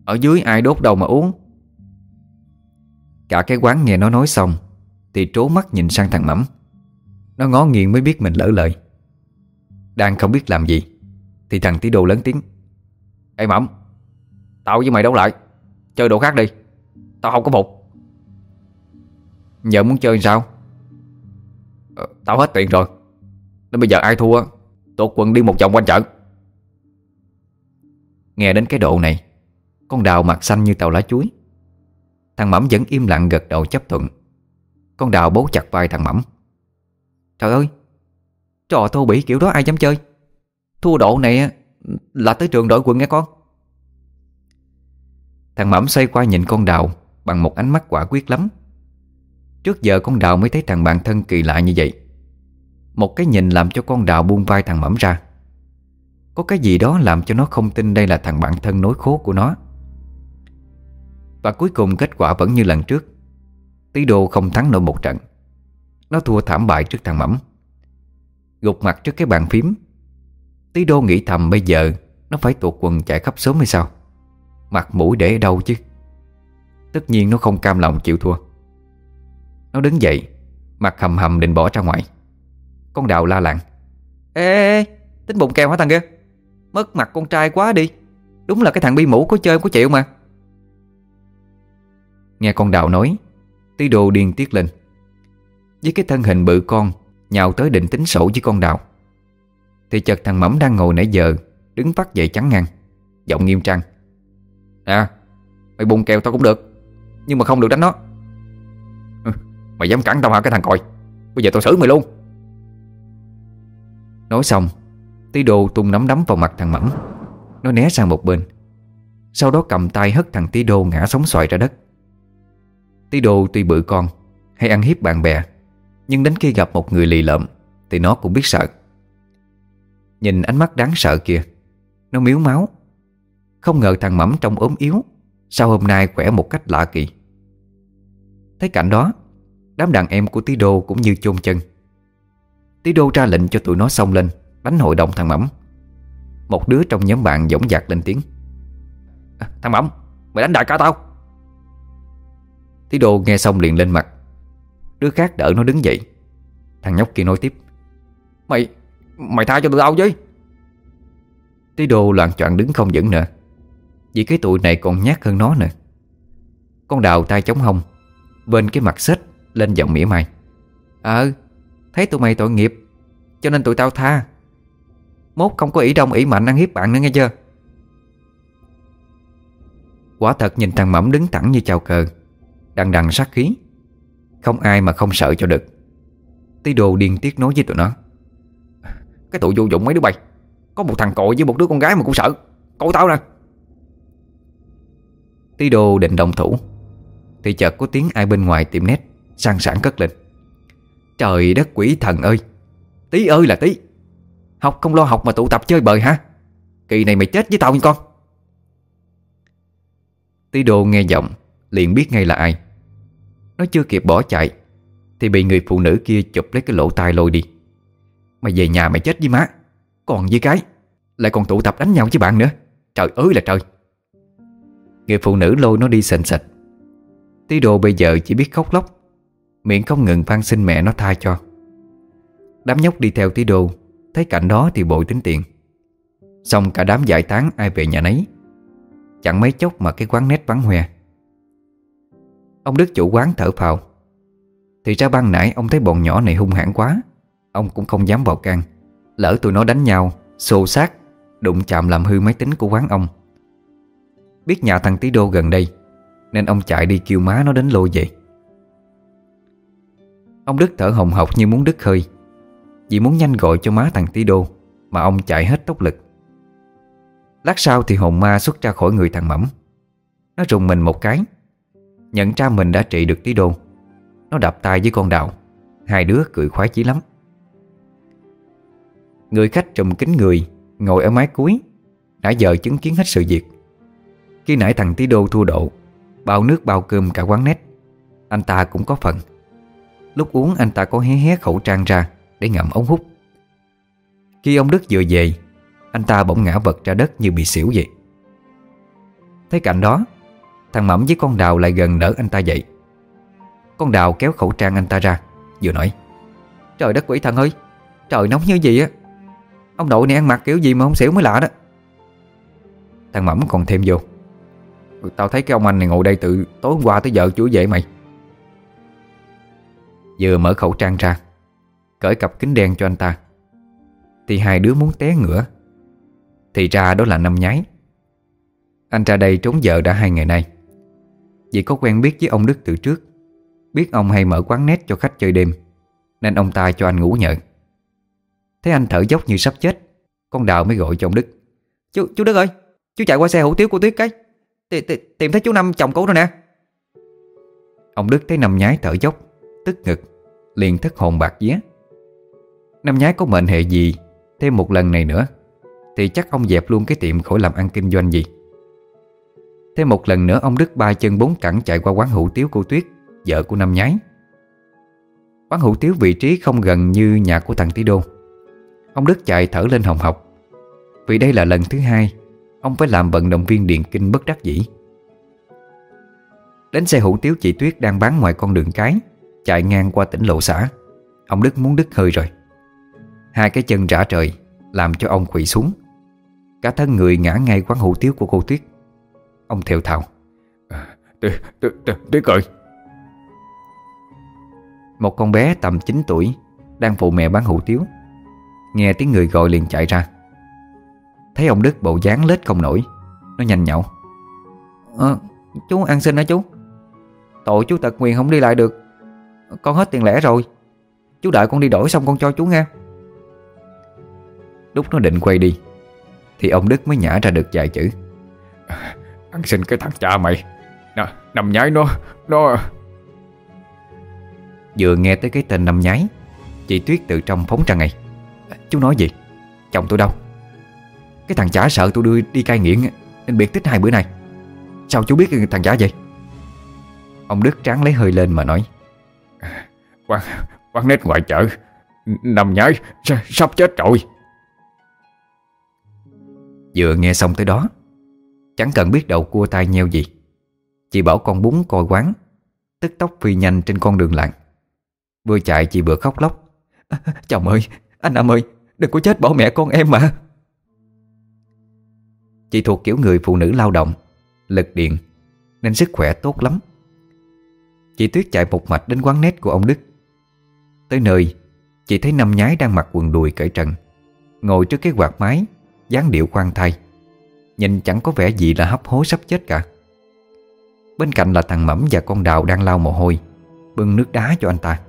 Ở dưới ai đốt đầu mà uống. Cả cái quán nghe nó nói xong Thì trố mắt nhìn sang thằng mắm. Nó ngó nghiêng mới biết mình lỡ lời. Đang không biết làm gì Thì thằng tí đồ lớn tiếng. Ê mắm? Tao với mày đấu lại Chơi đồ khác đi Tao không có phục Giờ muốn chơi sao? Ờ, Tao hết tiền rồi Nên bây giờ ai thua Tụt quần đi một vòng quanh chợ. Nghe đến cái độ này Con đào mặt xanh như tàu lá chuối. Thằng Mẩm vẫn im lặng gật đầu chấp thuận. Con đào bấu chặt vai thằng Mẩm Trời ơi, Trò thô bỉ kiểu đó ai dám chơi? Thua độ này là tới trường đội quần nghe con. Thằng Mẩm xoay qua nhìn con đào Bằng một ánh mắt quả quyết lắm. Trước giờ con đào mới thấy thằng bạn thân kỳ lạ như vậy. Một cái nhìn làm cho con đào buông vai thằng Mẩm ra. Có cái gì đó làm cho nó không tin đây là thằng bạn thân nối khố của nó. Và cuối cùng kết quả vẫn như lần trước. Tí đô không thắng nổi một trận. Nó thua thảm bại trước thằng Mẫm. Gục mặt trước cái bàn phím. Tí đô nghĩ thầm bây giờ Nó phải tuột quần chạy khắp sớm hay sao? Mặt mũi để ở đâu chứ? Tất nhiên nó không cam lòng chịu thua. Nó đứng dậy Mặt hầm hầm định bỏ ra ngoài. Con đào la lặng Ê, ê, ê tính bụng keo hả thằng kia? Mất mặt con trai quá đi. Đúng là cái thằng bi mũ có chơi có chịu mà. Nghe con đào nói Tí đồ điên tiết lên. Với cái thân hình bự con Nhào tới định tính sổ với con đào Thì chợt thằng Mẫm đang ngồi nãy giờ Đứng phát dậy chắn ngang Giọng nghiêm trang. À Mày bùng kèo tao cũng được Nhưng mà không được đánh nó. Ừ, Mày dám cản tao hả cái thằng còi? Bây giờ tao xử mày luôn. Nói xong Tí đồ tung nắm đấm vào mặt thằng Mẫm. Nó né sang một bên. Sau đó cầm tay hất thằng tí đô ngã sóng xoài ra đất. Tí đô tuy bự con Hay ăn hiếp bạn bè Nhưng đến khi gặp một người lì lợm Thì nó cũng biết sợ. Nhìn ánh mắt đáng sợ kia Nó miếu máu. Không ngờ thằng Mẫm trông ốm yếu Sao hôm nay khỏe một cách lạ kỳ. Thấy cảnh đó Đám đàn em của Tí Đô cũng như chôn chân. Tí Đô ra lệnh cho tụi nó xông lên Đánh hội đồng thằng Mẫm Một đứa trong nhóm bạn dõng dạc lên tiếng. À, Thằng Mẫm Mày đánh đại ca tao. Tí Đô nghe xong liền lên mặt. Đứa khác đỡ nó đứng dậy. Thằng nhóc kia nói tiếp. Mày Mày tha cho tụi tao chứ. Tí Đô loạn choạng đứng không vững nữa Vì cái tụi này còn nhát hơn nó nữa Con đào tay chống hông Bên cái mặt xếch Lên giọng mỉa mai. Ờ Thấy tụi mày tội nghiệp Cho nên tụi tao tha. Mốt không có ỷ đông ỷ mạnh ăn hiếp bạn nữa nghe chưa? Quả thật nhìn thằng Mẫm đứng thẳng như chào cờ Đằng đằng sát khí. Không ai mà không sợ cho được. Tí đồ điên tiết nói với tụi nó. Cái tụi vô dụng mấy đứa bay. Có một thằng cội với một đứa con gái mà cũng sợ. Cậu tao nè. Tí đồ định đồng thủ. Thì chợt có tiếng ai bên ngoài tiệm nét Sang sảng cất lên. Trời đất quỷ thần ơi. Tí ơi là tí. Học không lo học mà tụ tập chơi bời hả? Kỳ này mày chết với tao nha con. Tí đồ nghe giọng. Liền biết ngay là ai. Nó chưa kịp bỏ chạy, Thì bị người phụ nữ kia chụp lấy cái lỗ tai lôi đi. Mày về nhà mày chết với má, Còn với cái? Lại còn tụ tập đánh nhau với bạn nữa. Trời ơi là trời. Người phụ nữ lôi nó đi sền sịch Tí đồ bây giờ chỉ biết khóc lóc, Miệng không ngừng van xin mẹ nó tha cho. Đám nhóc đi theo tí đồ, Thấy cảnh đó thì bội tính tiền. Xong cả đám giải tán ai về nhà nấy. Chẳng mấy chốc mà cái quán nét vắng hoe. Ông Đức chủ quán thở phào. Thì ra ban nãy ông thấy bọn nhỏ này hung hãn quá. Ông cũng không dám vào can. Lỡ tụi nó đánh nhau, Xô xát Đụng chạm làm hư máy tính của quán ông. Biết nhà thằng Tí Đô gần đây, Nên ông chạy đi kêu má nó đến lôi về. Ông Đức thở hồng hộc như muốn đứt hơi, Vì muốn nhanh gọi cho má thằng Tí Đô, Mà ông chạy hết tốc lực. Lát sau thì hồn ma xuất ra khỏi người thằng Mẫm. Nó rùng mình một cái Nhận ra mình đã trị được tí đô Nó đập tay với con đào. Hai đứa cười khoái chí lắm. Người khách trùm kính người, Ngồi ở mái cuối đã giờ chứng kiến hết sự việc. Khi nãy thằng tí đô thua độ, Bao nước bao cơm cả quán nét. Anh ta cũng có phần. Lúc uống anh ta có hé hé khẩu trang ra Để ngậm ống hút. Khi ông Đức vừa về, Anh ta bỗng ngã vật ra đất như bị xỉu vậy. Thấy cảnh đó Thằng Mẩm với con Đào lại gần đỡ anh ta dậy. Con Đào kéo khẩu trang anh ta ra, Vừa nói, Trời đất quỷ thần ơi, Trời nóng như gì á. Ông nội này ăn mặc kiểu gì mà không xỉu mới lạ đó. Thằng Mẩm còn thêm vô, Tao thấy cái ông anh này ngồi đây từ tối hôm qua tới giờ chú dễ mày. Vừa mở khẩu trang ra, Cởi cặp kính đen cho anh ta, Thì hai đứa muốn té ngửa. Thì ra đó là năm nhái Anh ra đây trốn vợ đã hai ngày nay. Vì có quen biết với ông Đức từ trước? Biết ông hay mở quán nét cho khách chơi đêm Nên ông ta cho anh ngủ nhờ. Thấy anh thở dốc như sắp chết Con Đào mới gọi cho ông Đức. Chú, chú Đức ơi Chú chạy qua xe hủ tiếu của Tuyết cái. Tìm thấy chú Năm chồng cũ rồi nè. Ông Đức thấy Năm nhái thở dốc Tức ngực Liền thất hồn bạc vía. Năm nhái có mệnh hệ gì Thêm một lần này nữa Thì chắc ông dẹp luôn cái tiệm khỏi làm ăn kinh doanh gì thế một lần nữa, ông Đức ba chân bốn cẳng chạy qua quán hủ tiếu cô Tuyết, Vợ của Năm nhái. Quán hủ tiếu vị trí không gần như nhà của thằng Tí Đô Ông Đức chạy thở lên hồng học Vì đây là lần thứ hai, Ông phải làm vận động viên điện kinh bất đắc dĩ. Đến xe hủ tiếu chị Tuyết đang bán ngoài con đường cái, Chạy ngang qua tỉnh lộ xã. Ông Đức muốn đứt hơi rồi. Hai cái chân rã trời Làm cho ông quỵ xuống. Cả thân người ngã ngay quán hủ tiếu của cô Tuyết. Ông theo thào à, Tuyết ơi Một con bé tầm 9 tuổi Đang phụ mẹ bán hủ tiếu. Nghe tiếng người gọi liền chạy ra. Thấy ông Đức bộ dáng lết không nổi Nó nhanh nhậu. À, Chú ăn xin hả chú? Tội chú tật nguyền không đi lại được. Con hết tiền lẻ rồi. Chú đợi con đi đổi xong con cho chú nghe. Lúc nó định quay đi Thì ông Đức mới nhả ra được vài chữ. Ăn xin cái thằng cha mày. N Nằm nhái nó Nó Vừa nghe tới cái tên nằm nhái Chị Tuyết từ trong phóng ra ngay. Chú nói gì? Chồng tôi đâu? Cái thằng chả sợ tôi đưa đi cai nghiện Nên biệt tích hai bữa này Sao chú biết thằng chả vậy? Ông Đức tráng lấy hơi lên mà nói. Quán, quán nét ngoài chợ. Nằm nhái Sắp chết rồi. Vừa nghe xong tới đó Chẳng cần biết đầu cua tai nheo gì. Chị bảo con bún coi quán. Tức tốc phi nhanh trên con đường làng. Vừa chạy chị vừa khóc lóc. À, Chồng ơi, anh Nam ơi Đừng có chết bỏ mẹ con em mà. Chị thuộc kiểu người phụ nữ lao động Lực điện Nên sức khỏe tốt lắm. Chị Tuyết chạy một mạch đến quán nét của ông Đức. Tới nơi Chị thấy năm nhái đang mặc quần đùi cởi trần Ngồi trước cái quạt máy dáng điệu khoan thai. Nhìn chẳng có vẻ gì là hấp hối sắp chết cả. Bên cạnh là thằng Mẫm và con Đào đang lau mồ hôi Bưng nước đá cho anh ta.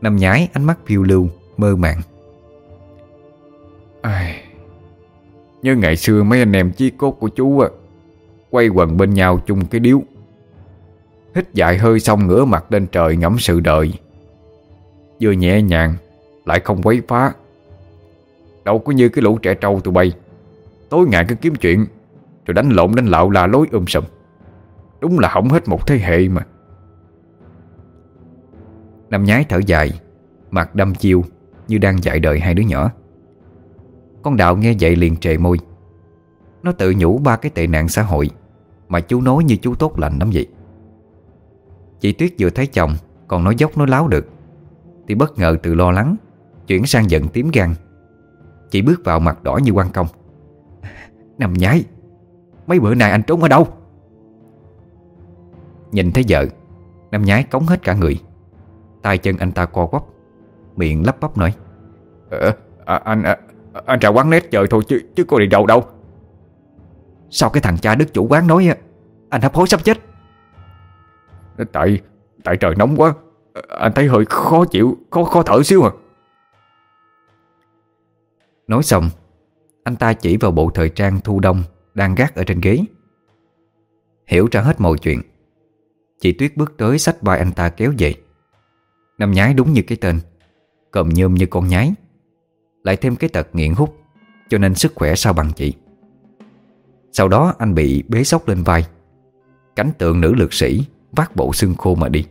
Nằm nhái ánh mắt phiêu lưu Mơ màng. Ai... Như ngày xưa mấy anh em chí cốt của chú à, Quay quần bên nhau chung cái điếu. Hít dài hơi xong ngửa mặt lên trời ngẫm sự đời. Vừa nhẹ nhàng Lại không quấy phá. Đâu có như cái lũ trẻ trâu tụi bay. Tối ngày cứ kiếm chuyện, Rồi đánh lộn đánh lạo là lối um ôm sầm Đúng là hỏng hết một thế hệ mà. Năm nhái thở dài, Mặt đâm chiêu Như đang dạy đời hai đứa nhỏ. Con đạo nghe vậy liền trề môi. Nó tự nhủ ba cái tệ nạn xã hội Mà chú nói như chú tốt lành lắm vậy. Chị Tuyết vừa thấy chồng, Còn nói dốc nói láo được. Thì bất ngờ từ lo lắng, Chuyển sang giận tím gan. Chị bước vào mặt đỏ như quan công. Nằm nhái. Mấy bữa nay anh trốn ở đâu? Nhìn thấy vợ Năm nhái cống hết cả người. Tay chân anh ta co quắp Miệng lắp bắp nói ờ, à, Anh à, anh ra quán nét chờ thôi chứ chứ có đi đâu đâu. Sao cái thằng cha đức chủ quán nói Anh hấp hối sắp chết. Tại tại trời nóng quá Anh thấy hơi khó chịu Khó khó thở xíu à. Nói xong anh ta chỉ vào bộ thời trang thu đông Đang gác ở trên ghế. Hiểu ra hết mọi chuyện. Chị Tuyết bước tới sách vai anh ta kéo dậy. Năm nhái đúng như cái tên Cầm nhôm như con nhái. Lại thêm cái tật nghiện hút, Cho nên sức khỏe sao bằng chị. Sau đó anh bị bế sốc lên vai. Cánh tượng nữ lực sĩ Vác bộ xương khô mà đi.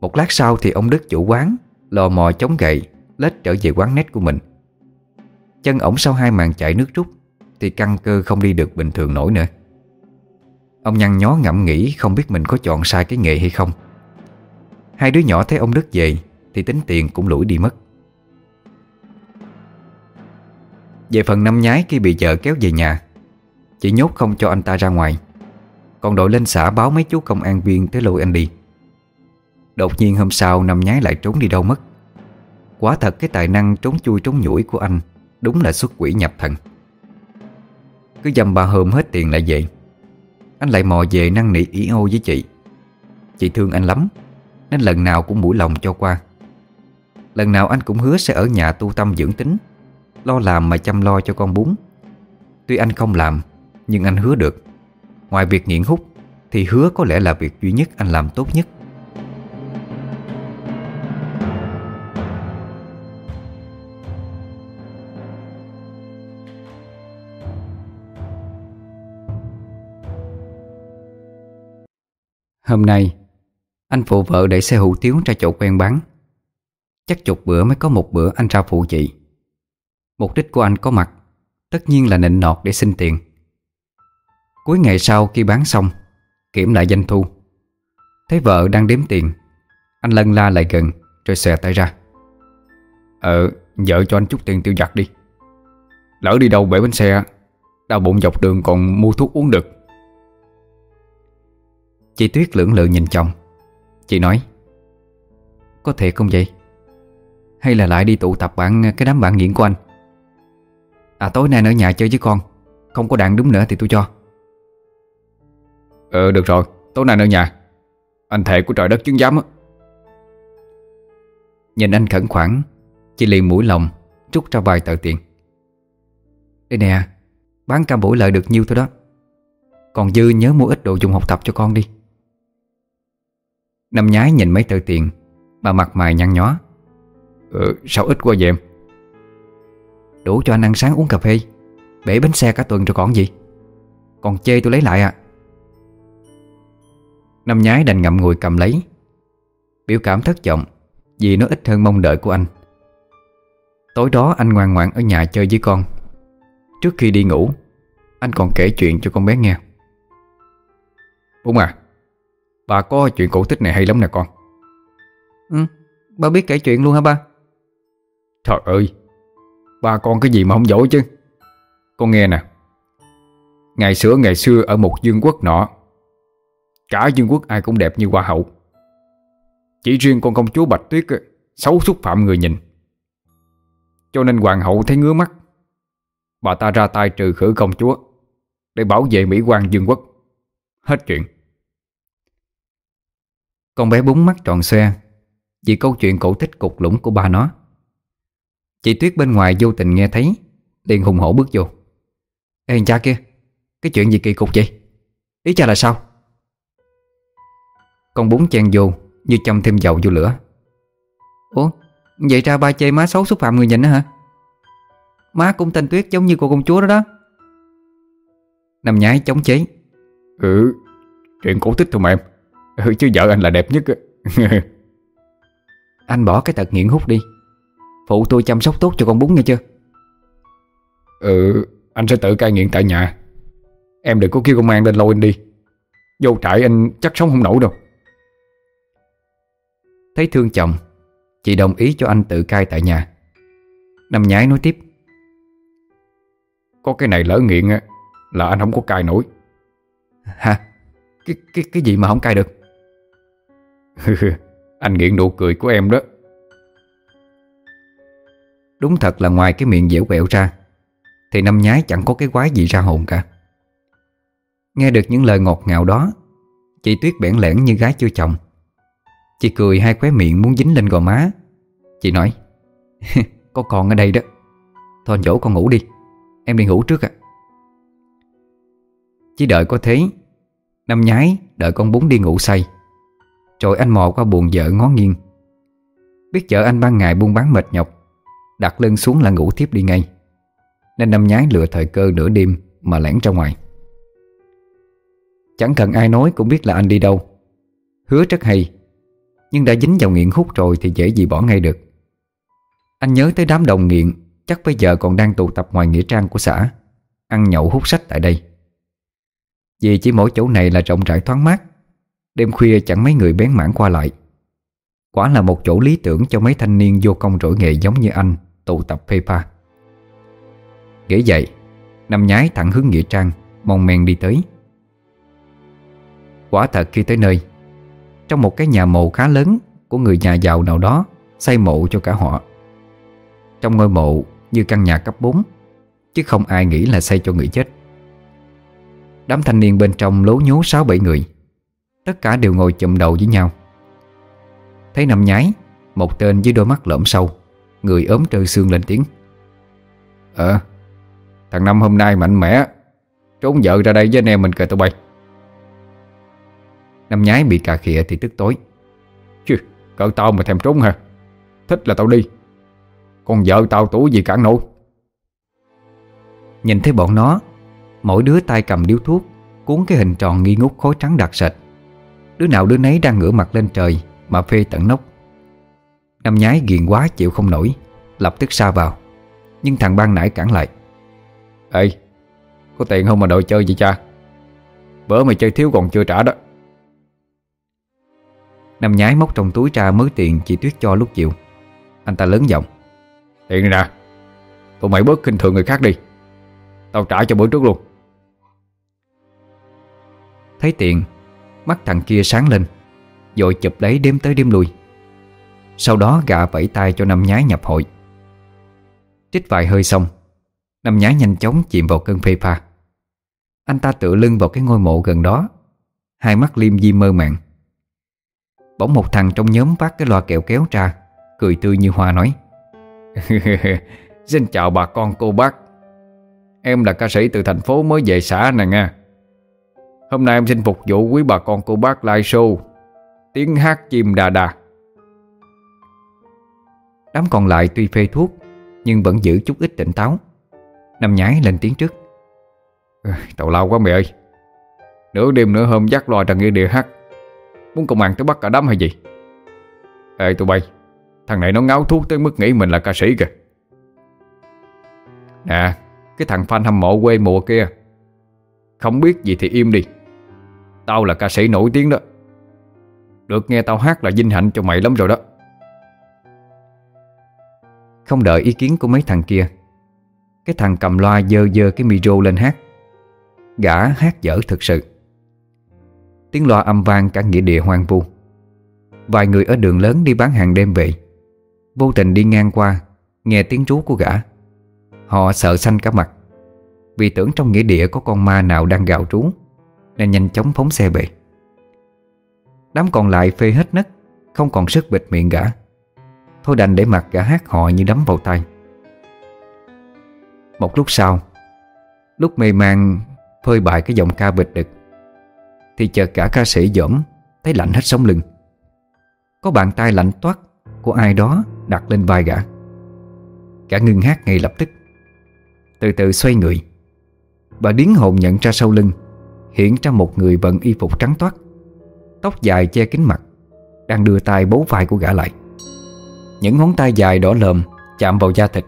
Một lát sau thì ông Đức chủ quán Lò mò chống gậy, Lết trở về quán nét của mình. Chân ổng sau hai màn chạy nước rút, Thì căng cơ không đi được bình thường nổi nữa. Ông nhăn nhó ngẫm nghĩ Không biết mình có chọn sai cái nghề hay không. Hai đứa nhỏ thấy ông Đức về, Thì tính tiền cũng lủi đi mất. Về phần năm nhái khi bị vợ kéo về nhà Chị nhốt không cho anh ta ra ngoài. Còn đội lên xã báo mấy chú công an viên tới lôi anh đi. Đột nhiên hôm sau, năm nhái lại trốn đi đâu mất. Quả thật cái tài năng trốn chui trốn nhủi của anh Đúng là xuất quỷ nhập thần. Cứ dầm ba hôm hết tiền lại về. Anh lại mò về năn nỉ ý ô với chị. Chị thương anh lắm, Nên lần nào cũng mũi lòng cho qua. Lần nào anh cũng hứa sẽ ở nhà tu tâm dưỡng tính, Lo làm mà chăm lo cho con bún. Tuy anh không làm, Nhưng anh hứa được. Ngoài việc nghiện hút, Thì hứa có lẽ là việc duy nhất anh làm tốt nhất. Hôm nay, Anh phụ vợ để xe hủ tiếu ra chỗ quen bán. Chắc chục bữa mới có một bữa anh ra phụ chị. Mục đích của anh có mặt, Tất nhiên là nịnh nọt để xin tiền. Cuối ngày sau khi bán xong, Kiểm lại doanh thu. Thấy vợ đang đếm tiền, Anh lân la lại gần, Rồi xòe tay ra. Ờ vợ cho anh chút tiền tiêu giặt đi. Lỡ đi đâu bể bánh xe, Đau bụng dọc đường còn mua thuốc uống được. Chị Tuyết lưỡng lự nhìn chồng. Chị nói, Có thể không vậy? Hay là lại đi tụ tập bạn, cái đám bạn nghiện của anh? À tối nay ở nhà chơi với con, Không có đạn đúng nữa thì tôi cho. Ờ được rồi, Tối nay ở nhà. Anh thề của trời đất chứng giám á. Nhìn anh khẩn khoản, Chị liền mũi lòng Trút ra vài tờ tiền. Đây nè, Bán cam buổi lợi được nhiêu thôi đó. Còn dư nhớ mua ít đồ dùng học tập cho con đi. Năm nhái nhìn mấy tờ tiền Mà mặt mày nhăn nhó. Ừ, Sao ít quá vậy em? Đủ cho anh ăn sáng uống cà phê Bể bánh xe cả tuần rồi còn gì. Còn chê tôi lấy lại à. Năm nhái đành ngậm ngùi cầm lấy Biểu cảm thất vọng Vì nó ít hơn mong đợi của anh. Tối đó anh ngoan ngoãn ở nhà chơi với con. Trước khi đi ngủ Anh còn kể chuyện cho con bé nghe. Bún à Bà có chuyện cổ tích này hay lắm nè con. Ừ Ba biết kể chuyện luôn hả ba? Trời ơi Ba con cái gì mà không giỏi chứ? Con nghe nè Ngày xưa ngày xưa ở một dương quốc nọ Cả dương quốc ai cũng đẹp như hoa hậu. Chỉ riêng con công chúa Bạch Tuyết Xấu xúc phạm người nhìn. Cho nên hoàng hậu thấy ngứa mắt. Bà ta ra tay trừ khử công chúa Để bảo vệ Mỹ quan dương quốc. Hết chuyện con bé búng mắt tròn xoe. Vì câu chuyện cổ tích cục lũng của ba nó. Chị Tuyết bên ngoài vô tình nghe thấy, liền hùng hổ bước vô. Ê, cha kia, Cái chuyện gì kỳ cục vậy? Ý cha là sao? Con bún chen vô Như châm thêm dầu vô lửa. Ủa, Vậy ra ba chê má xấu xúc phạm người nhìn đó hả? Má cũng tên Tuyết giống như cô công chúa đó đó. Nằm nhái chống chế. Ừ Chuyện cổ tích thôi mà em ừ, Chứ vợ anh là đẹp nhất Anh bỏ cái tật nghiện hút đi. Phụ tôi chăm sóc tốt cho con bún nghe chưa? Ừ Anh sẽ tự cai nghiện tại nhà. Em đừng có kêu công an lên lôi anh đi. Vô trại anh chắc sống không nổi đâu. Thấy thương chồng Chị đồng ý cho anh tự cai tại nhà. Năm nhái nói tiếp. Có cái này lỡ nghiện Là anh không có cai nổi. Hả? Cái, cái, cái gì mà không cai được Anh nghiện nụ cười của em đó. Đúng thật là ngoài cái miệng dẻo quẹo ra, Thì năm nhái chẳng có cái quái gì ra hồn cả. Nghe được những lời ngọt ngào đó, Chị Tuyết bẽn lẽn như gái chưa chồng. Chị cười hai khóe miệng muốn dính lên gò má. Chị nói, Có con ở đây đó. Thôi anh dỗ con ngủ đi. Em đi ngủ trước ạ. Chỉ đợi có thế, Năm nhái đợi con bún đi ngủ say. Rồi anh mò qua buồn vợ ngó nghiêng. Biết vợ anh ban ngày buôn bán mệt nhọc, Đặt lưng xuống là ngủ tiếp đi ngay. Nên năm nhái lựa thời cơ nửa đêm Mà lẻn ra ngoài. Chẳng cần ai nói cũng biết là anh đi đâu. Hứa rất hay, Nhưng đã dính vào nghiện hút rồi Thì dễ gì bỏ ngay được. Anh nhớ tới đám đồng nghiện, Chắc bây giờ còn đang tụ tập ngoài nghĩa trang của xã, Ăn nhậu hút sách tại đây. Vì chỉ mỗi chỗ này là rộng rãi thoáng mát Đêm khuya chẳng mấy người bén mảng qua lại. Quả là một chỗ lý tưởng cho mấy thanh niên vô công rỗi nghề giống như anh, Tụ tập phê pha Ghế dậy, Năm nhái thẳng hướng Nghĩa Trang, Mong men đi tới. Quả thật khi tới nơi, Trong một cái nhà mộ khá lớn Của người nhà giàu nào đó, Xây mộ cho cả họ. Trong ngôi mộ như căn nhà cấp 4 Chứ không ai nghĩ là xây cho người chết. Đám thanh niên bên trong lố nhố 6-7 người. Tất cả đều ngồi chụm đầu với nhau. Thấy nằm nhái, Một tên với đôi mắt lõm sâu, Người ốm trơ xương lên tiếng. Ờ Thằng Năm hôm nay mạnh mẽ, Trốn vợ ra đây với anh em mình cờ tụi bay. Năm nhái bị cà khịa thì tức tối. Chứ cỡ tao mà thèm trốn hả? Thích là tao đi. Còn vợ tao tủ gì cản nổi. Nhìn thấy bọn nó, Mỗi đứa tay cầm điếu thuốc, Cuốn cái hình tròn nghi ngút khói trắng đặc sệt. Đứa nào đứa nấy đang ngửa mặt lên trời Mà phê tận nóc. Năm nhái ghiền quá chịu không nổi, Lập tức xa vào. Nhưng thằng ban nãy cản lại. Ê, Có tiền không mà đòi chơi vậy cha? Bữa mày chơi thiếu còn chưa trả đó. Năm nhái móc trong túi ra mớ tiền chị Tuyết cho lúc chịu Anh ta lớn giọng. Tiền này nè, Tụi mày bớt kinh thường người khác đi. Tao trả cho bữa trước luôn. Thấy tiền Mắt thằng kia sáng lên Rồi chụp lấy đếm tới đếm lui. Sau đó gạ vẫy tay cho năm nhái nhập hội. Trích vài hơi xong, Năm nhái nhanh chóng chìm vào cơn phê pha. Anh ta tựa lưng vào cái ngôi mộ gần đó, Hai mắt liêm di mơ màng. Bỗng một thằng trong nhóm vác cái loa kẹo kéo ra, Cười tươi như hoa nói, Xin chào bà con cô bác. Em là ca sĩ từ thành phố mới về xã nè nha. Hôm nay em xin phục vụ quý bà con cô bác live show Tiếng hát chim đà đà. Đám còn lại tuy phê thuốc, Nhưng vẫn giữ chút ít tỉnh táo. Năm nhái lên tiếng trước. Tàu lao quá mẹ ơi. Nửa đêm nửa hôm dắt loài trần nghĩa địa hát. Muốn công an tới bắt cả đám hay gì? Ê, tụi bay, Thằng này nó ngáo thuốc tới mức nghĩ mình là ca sĩ kìa. Nè, Cái thằng fan hâm mộ quê mùa kia. Không biết gì thì im đi. Tao là ca sĩ nổi tiếng đó. Được nghe tao hát là vinh hạnh cho mày lắm rồi đó. Không đợi ý kiến của mấy thằng kia, Cái thằng cầm loa dơ dơ cái micro lên hát. Gã hát dở thực sự. Tiếng loa âm vang cả nghĩa địa hoang vu. Vài người ở đường lớn đi bán hàng đêm về. Vô tình đi ngang qua, Nghe tiếng rú của gã. Họ sợ xanh cả mặt, Vì tưởng trong nghĩa địa có con ma nào đang gào trú. Nên nhanh chóng phóng xe về. Đám còn lại phê hết nấc, Không còn sức bịt miệng gã. Thôi đành để mặt gã hát họ như đấm vào tay Một lúc sau, Lúc mê man Phơi bại cái giọng ca bịch đực, Thì chợt cả ca sĩ dỗm Thấy lạnh hết sống lưng. Có bàn tay lạnh toát Của ai đó đặt lên vai gã. Cả ngưng hát ngay lập tức, Từ từ xoay người và điến hồn nhận ra sau lưng. Hiện ra một người bận y phục trắng toát, Tóc dài che kín mặt, Đang đưa tay bấu vai của gã lại. Những ngón tay dài đỏ lờm Chạm vào da thịt,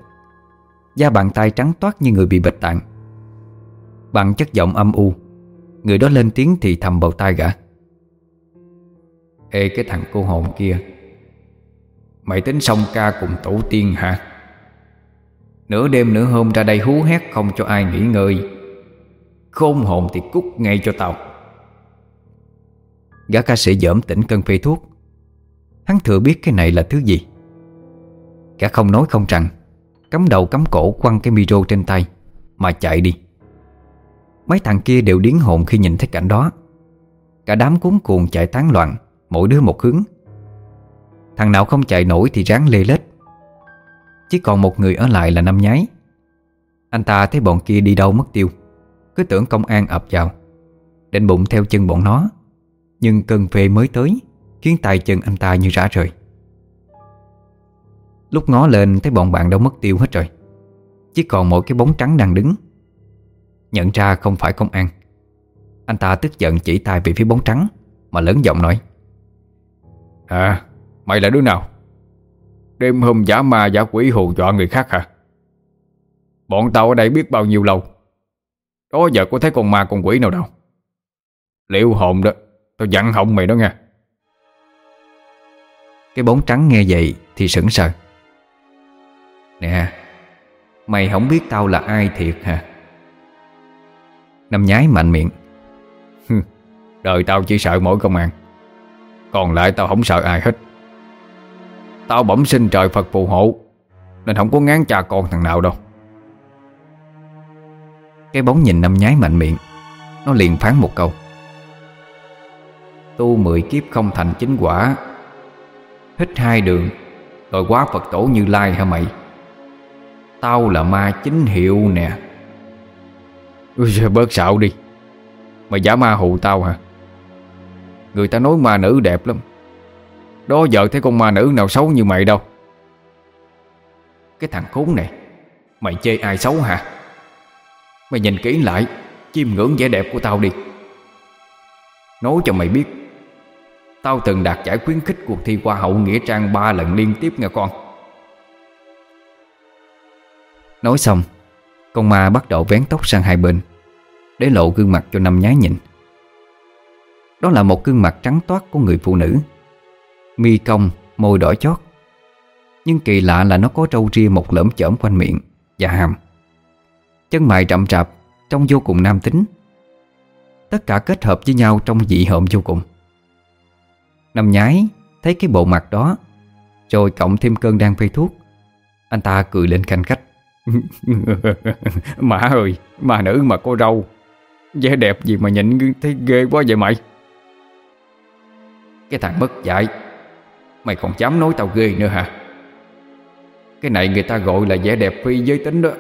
Da bàn tay trắng toát như người bị bịch tạng. Bằng chất giọng âm u, Người đó lên tiếng thì thầm vào tai gã. Ê, cái thằng cô hồn kia, Mày tính xong ca cùng tổ tiên hả? Nửa đêm nửa hôm ra đây hú hét không cho ai nghỉ ngơi. Khôn hồn thì cút ngay cho tao. Gã ca sĩ dởm tỉnh cân phê thuốc. Hắn thừa biết cái này là thứ gì. Gã không nói không rằng, Cắm đầu cắm cổ quăng cái micro trên tay, Mà chạy đi. Mấy thằng kia đều điến hồn khi nhìn thấy cảnh đó. Cả đám cuốn cuồng chạy tán loạn, Mỗi đứa một hướng. Thằng nào không chạy nổi thì ráng lê lết. Chỉ còn một người ở lại là năm nhái Anh ta thấy bọn kia đi đâu mất tiêu. Cứ tưởng công an ập vào. Định bụng theo chân bọn nó. Nhưng cơn phê mới tới, Khiến tay chân anh ta như rã rời. Lúc ngó lên thấy bọn bạn đâu mất tiêu hết rồi. Chỉ còn một cái bóng trắng đang đứng. Nhận ra không phải công an. Anh ta tức giận chỉ tay về phía bóng trắng, Mà lớn giọng nói. À mày là đứa nào? Đêm hôm giả ma giả quỷ hù dọa người khác hả? Bọn tao ở đây biết bao nhiêu lâu? Đó giờ có thấy con ma con quỷ nào đâu. Liệu hồn đó Tao dặn họng mày đó nha Cái bóng trắng nghe vậy Thì sững sờ. Nè Mày không biết tao là ai thiệt hả? Năm nhái mạnh miệng. Đời tao chỉ sợ mỗi công an. Còn lại tao không sợ ai hết. Tao bẩm sinh trời Phật phù hộ Nên không có ngán cha con thằng nào đâu cái bóng nhìn năm nhái mạnh miệng Nó liền phán một câu. Tu mười kiếp không thành chính quả Hít hai đường Rồi quá Phật tổ như lai hả mày? Tao là ma chính hiệu nè. Ui, Bớt xạo đi. Mày giả ma hù tao hả? Người ta nói ma nữ đẹp lắm. Đó giờ thấy con ma nữ nào xấu như mày đâu. Cái thằng khốn này Mày chê ai xấu hả? Mày nhìn kỹ lại Chiêm ngưỡng vẻ đẹp của tao đi. Nói cho mày biết Tao từng đạt giải khuyến khích cuộc thi Hoa hậu Nghĩa Trang ba lần liên tiếp nghe con. Nói xong Con ma bắt đầu vén tóc sang hai bên Để lộ gương mặt cho năm nhái nhìn. Đó là một gương mặt trắng toát của người phụ nữ. Mi cong, môi đỏ chót Nhưng kỳ lạ là nó có trâu ria một lỡm chởm quanh miệng Và hàm. Chân mày rậm rạp, Trông vô cùng nam tính. Tất cả kết hợp với nhau trong dị hợm vô cùng. Năm nhái, Thấy cái bộ mặt đó, Rồi cộng thêm cơn đang phê thuốc. Anh ta cười lên canh khách. Mã ơi Mà nữ mà có râu. Vẻ đẹp gì mà nhìn thấy ghê quá vậy mày? Cái thằng mất dạy Mày còn dám nói tao ghê nữa hả? Cái này người ta gọi là vẻ đẹp phi giới tính đó,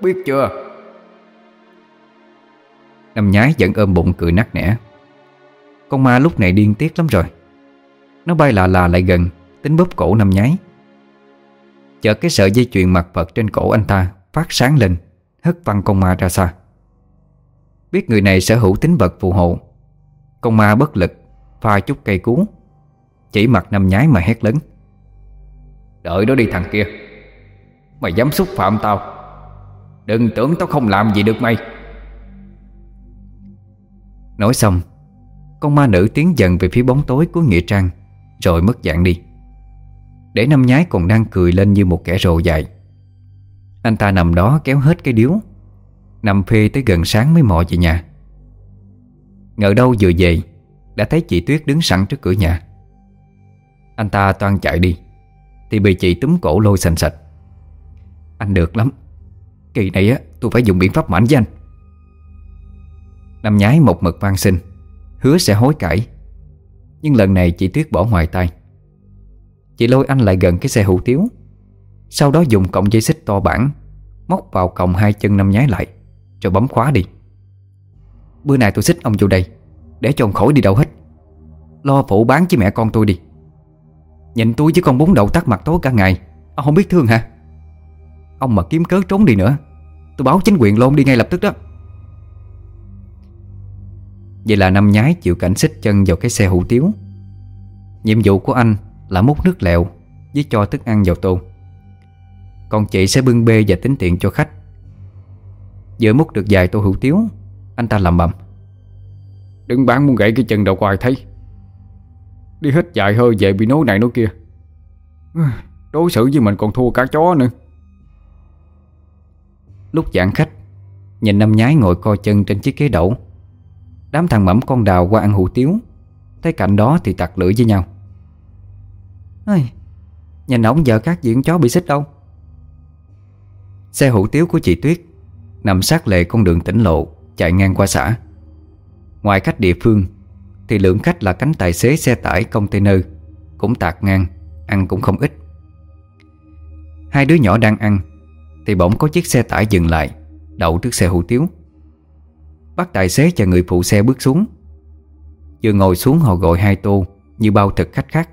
Biết chưa? Năm nhái vẫn ôm bụng cười nắc nẻ. Con ma lúc này điên tiết lắm rồi. Nó bay lạ lạ lại gần, Tính bóp cổ năm nhái. Chợt cái sợi dây chuyền mặt Phật trên cổ anh ta Phát sáng lên, Hất văng con ma ra xa. Biết người này sở hữu tính vật phù hộ, Con ma bất lực, Pha chút cây cú Chỉ mặt năm nhái mà hét lớn. Đợi đó đi thằng kia, Mày dám xúc phạm tao. Đừng tưởng tao không làm gì được mày. Nói xong, Con ma nữ tiến dần về phía bóng tối của Nghĩa Trang, Rồi mất dạng đi. Để năm nhái còn đang cười lên như một kẻ rồ dài Anh ta nằm đó kéo hết cái điếu, Nằm phê tới gần sáng mới mò về nhà. Ngờ đâu vừa về, Đã thấy chị Tuyết đứng sẵn trước cửa nhà. Anh ta toan chạy đi, Thì bị chị túm cổ lôi sành sạch. Anh được lắm, Kỳ này á, tôi phải dùng biện pháp mạnh với anh. Năm nhái một mực van xin, Hứa sẽ hối cải. Nhưng lần này chị Tuyết bỏ ngoài tay. Chị lôi anh lại gần cái xe hủ tiếu. Sau đó dùng cọng dây xích to bản, Móc vào còng hai chân năm nhái lại Rồi bấm khóa đi. Bữa nay tôi xích ông vô đây, Để cho ông khỏi đi đâu hết. Lo phụ bán với mẹ con tôi đi. Nhìn tôi với con bún đậu tắt mặt tối cả ngày, Ông không biết thương hả? Ông mà kiếm cớ trốn đi nữa, Tôi báo chính quyền lôn đi ngay lập tức đó. Vậy là năm nhái chịu cảnh xích chân vào cái xe hủ tiếu. Nhiệm vụ của anh là múc nước lẹo Với cho thức ăn vào tô. Còn chị sẽ bưng bê và tính tiền cho khách. Vừa múc được vài tô hủ tiếu Anh ta làm bầm. Đừng bán muốn gãy cái chân có ai thấy. Đi hết dài hơi về bị nối này nối kia. Đối xử với mình còn thua cả chó nữa. Lúc giãn khách Nhìn năm nhái ngồi co chân trên chiếc ghế đậu Đám thằng mẫm con đào qua ăn hủ tiếu. Thấy cạnh đó thì tặc lưỡi với nhau. Ây, Nhìn ổng giờ các diện chó bị xích đâu. Xe hủ tiếu của chị Tuyết Nằm sát lề con đường tỉnh lộ Chạy ngang qua xã. Ngoài khách địa phương Thì lượng khách là cánh tài xế xe tải container Cũng tạt ngang Ăn cũng không ít. Hai đứa nhỏ đang ăn Thì bỗng có chiếc xe tải dừng lại Đậu trước xe hủ tiếu. Bắt tài xế cho người phụ xe bước xuống. Vừa ngồi xuống họ gọi hai tô Như bao thực khách khác.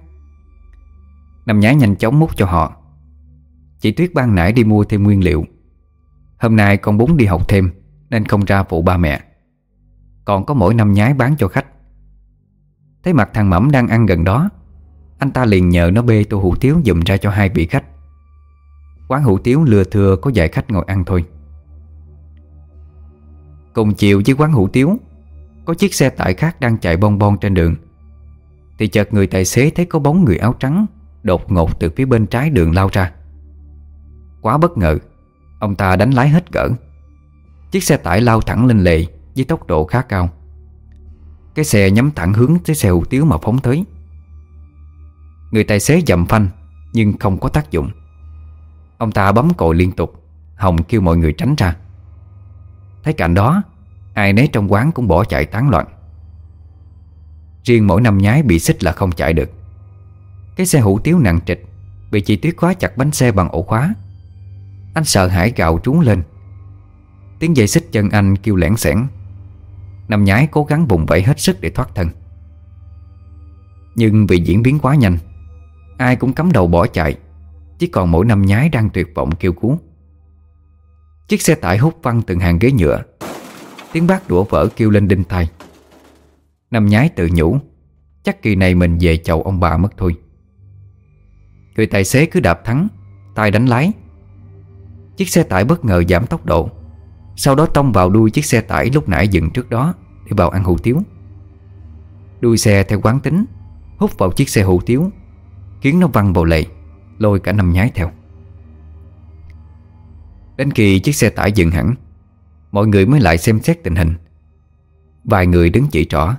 Nằm nhái nhanh chóng múc cho họ. Chị Tuyết ban nãy đi mua thêm nguyên liệu. Hôm nay con bún đi học thêm, Nên không ra phụ ba mẹ. Còn có mỗi năm nhái bán cho khách. Thấy mặt thằng Mẩm đang ăn gần đó, Anh ta liền nhờ nó bê tô hủ tiếu dùm ra cho hai vị khách. Quán hủ tiếu lừa thưa có vài khách ngồi ăn thôi. Cùng chiều với quán hủ tiếu. Có chiếc xe tải khác đang chạy bon bon trên đường. Thì chợt người tài xế thấy có bóng người áo trắng, Đột ngột từ phía bên trái đường lao ra. Quá bất ngờ, Ông ta đánh lái hết cỡ. Chiếc xe tải lao thẳng lên lề Với tốc độ khá cao. Cái xe nhắm thẳng hướng tới xe hủ tiếu mà phóng tới. Người tài xế dậm phanh, Nhưng không có tác dụng. Ông ta bấm còi liên tục, Hồng kêu mọi người tránh ra. Thấy cảnh đó, Ai nấy trong quán cũng bỏ chạy tán loạn. Riêng mỗi năm nhái bị xích là không chạy được. Cái xe hủ tiếu nặng trịch, Bị chị Tuyết khóa chặt bánh xe bằng ổ khóa. Anh sợ hãi gạo trú lên. Tiếng dây xích chân anh kêu lẻn xẻn. Năm nhái cố gắng vùng vẫy hết sức để thoát thân. Nhưng vì diễn biến quá nhanh, Ai cũng cắm đầu bỏ chạy. Chỉ còn mỗi năm nhái đang tuyệt vọng kêu cứu. Chiếc xe tải hút văng từng hàng ghế nhựa. Tiếng bát đũa vỡ kêu lên đinh tai. Năm nhái tự nhủ, Chắc kỳ này mình về chầu ông bà mất thôi. Người tài xế cứ đạp thắng, tay đánh lái. Chiếc xe tải bất ngờ giảm tốc độ. Sau đó tông vào đuôi chiếc xe tải lúc nãy dừng trước đó Để vào ăn hủ tiếu. Đuôi xe theo quán tính, Hút vào chiếc xe hủ tiếu, Khiến nó văng vào lệ Lôi cả năm nhái theo. Đến khi chiếc xe tải dừng hẳn Mọi người mới lại xem xét tình hình. Vài người đứng chỉ trỏ.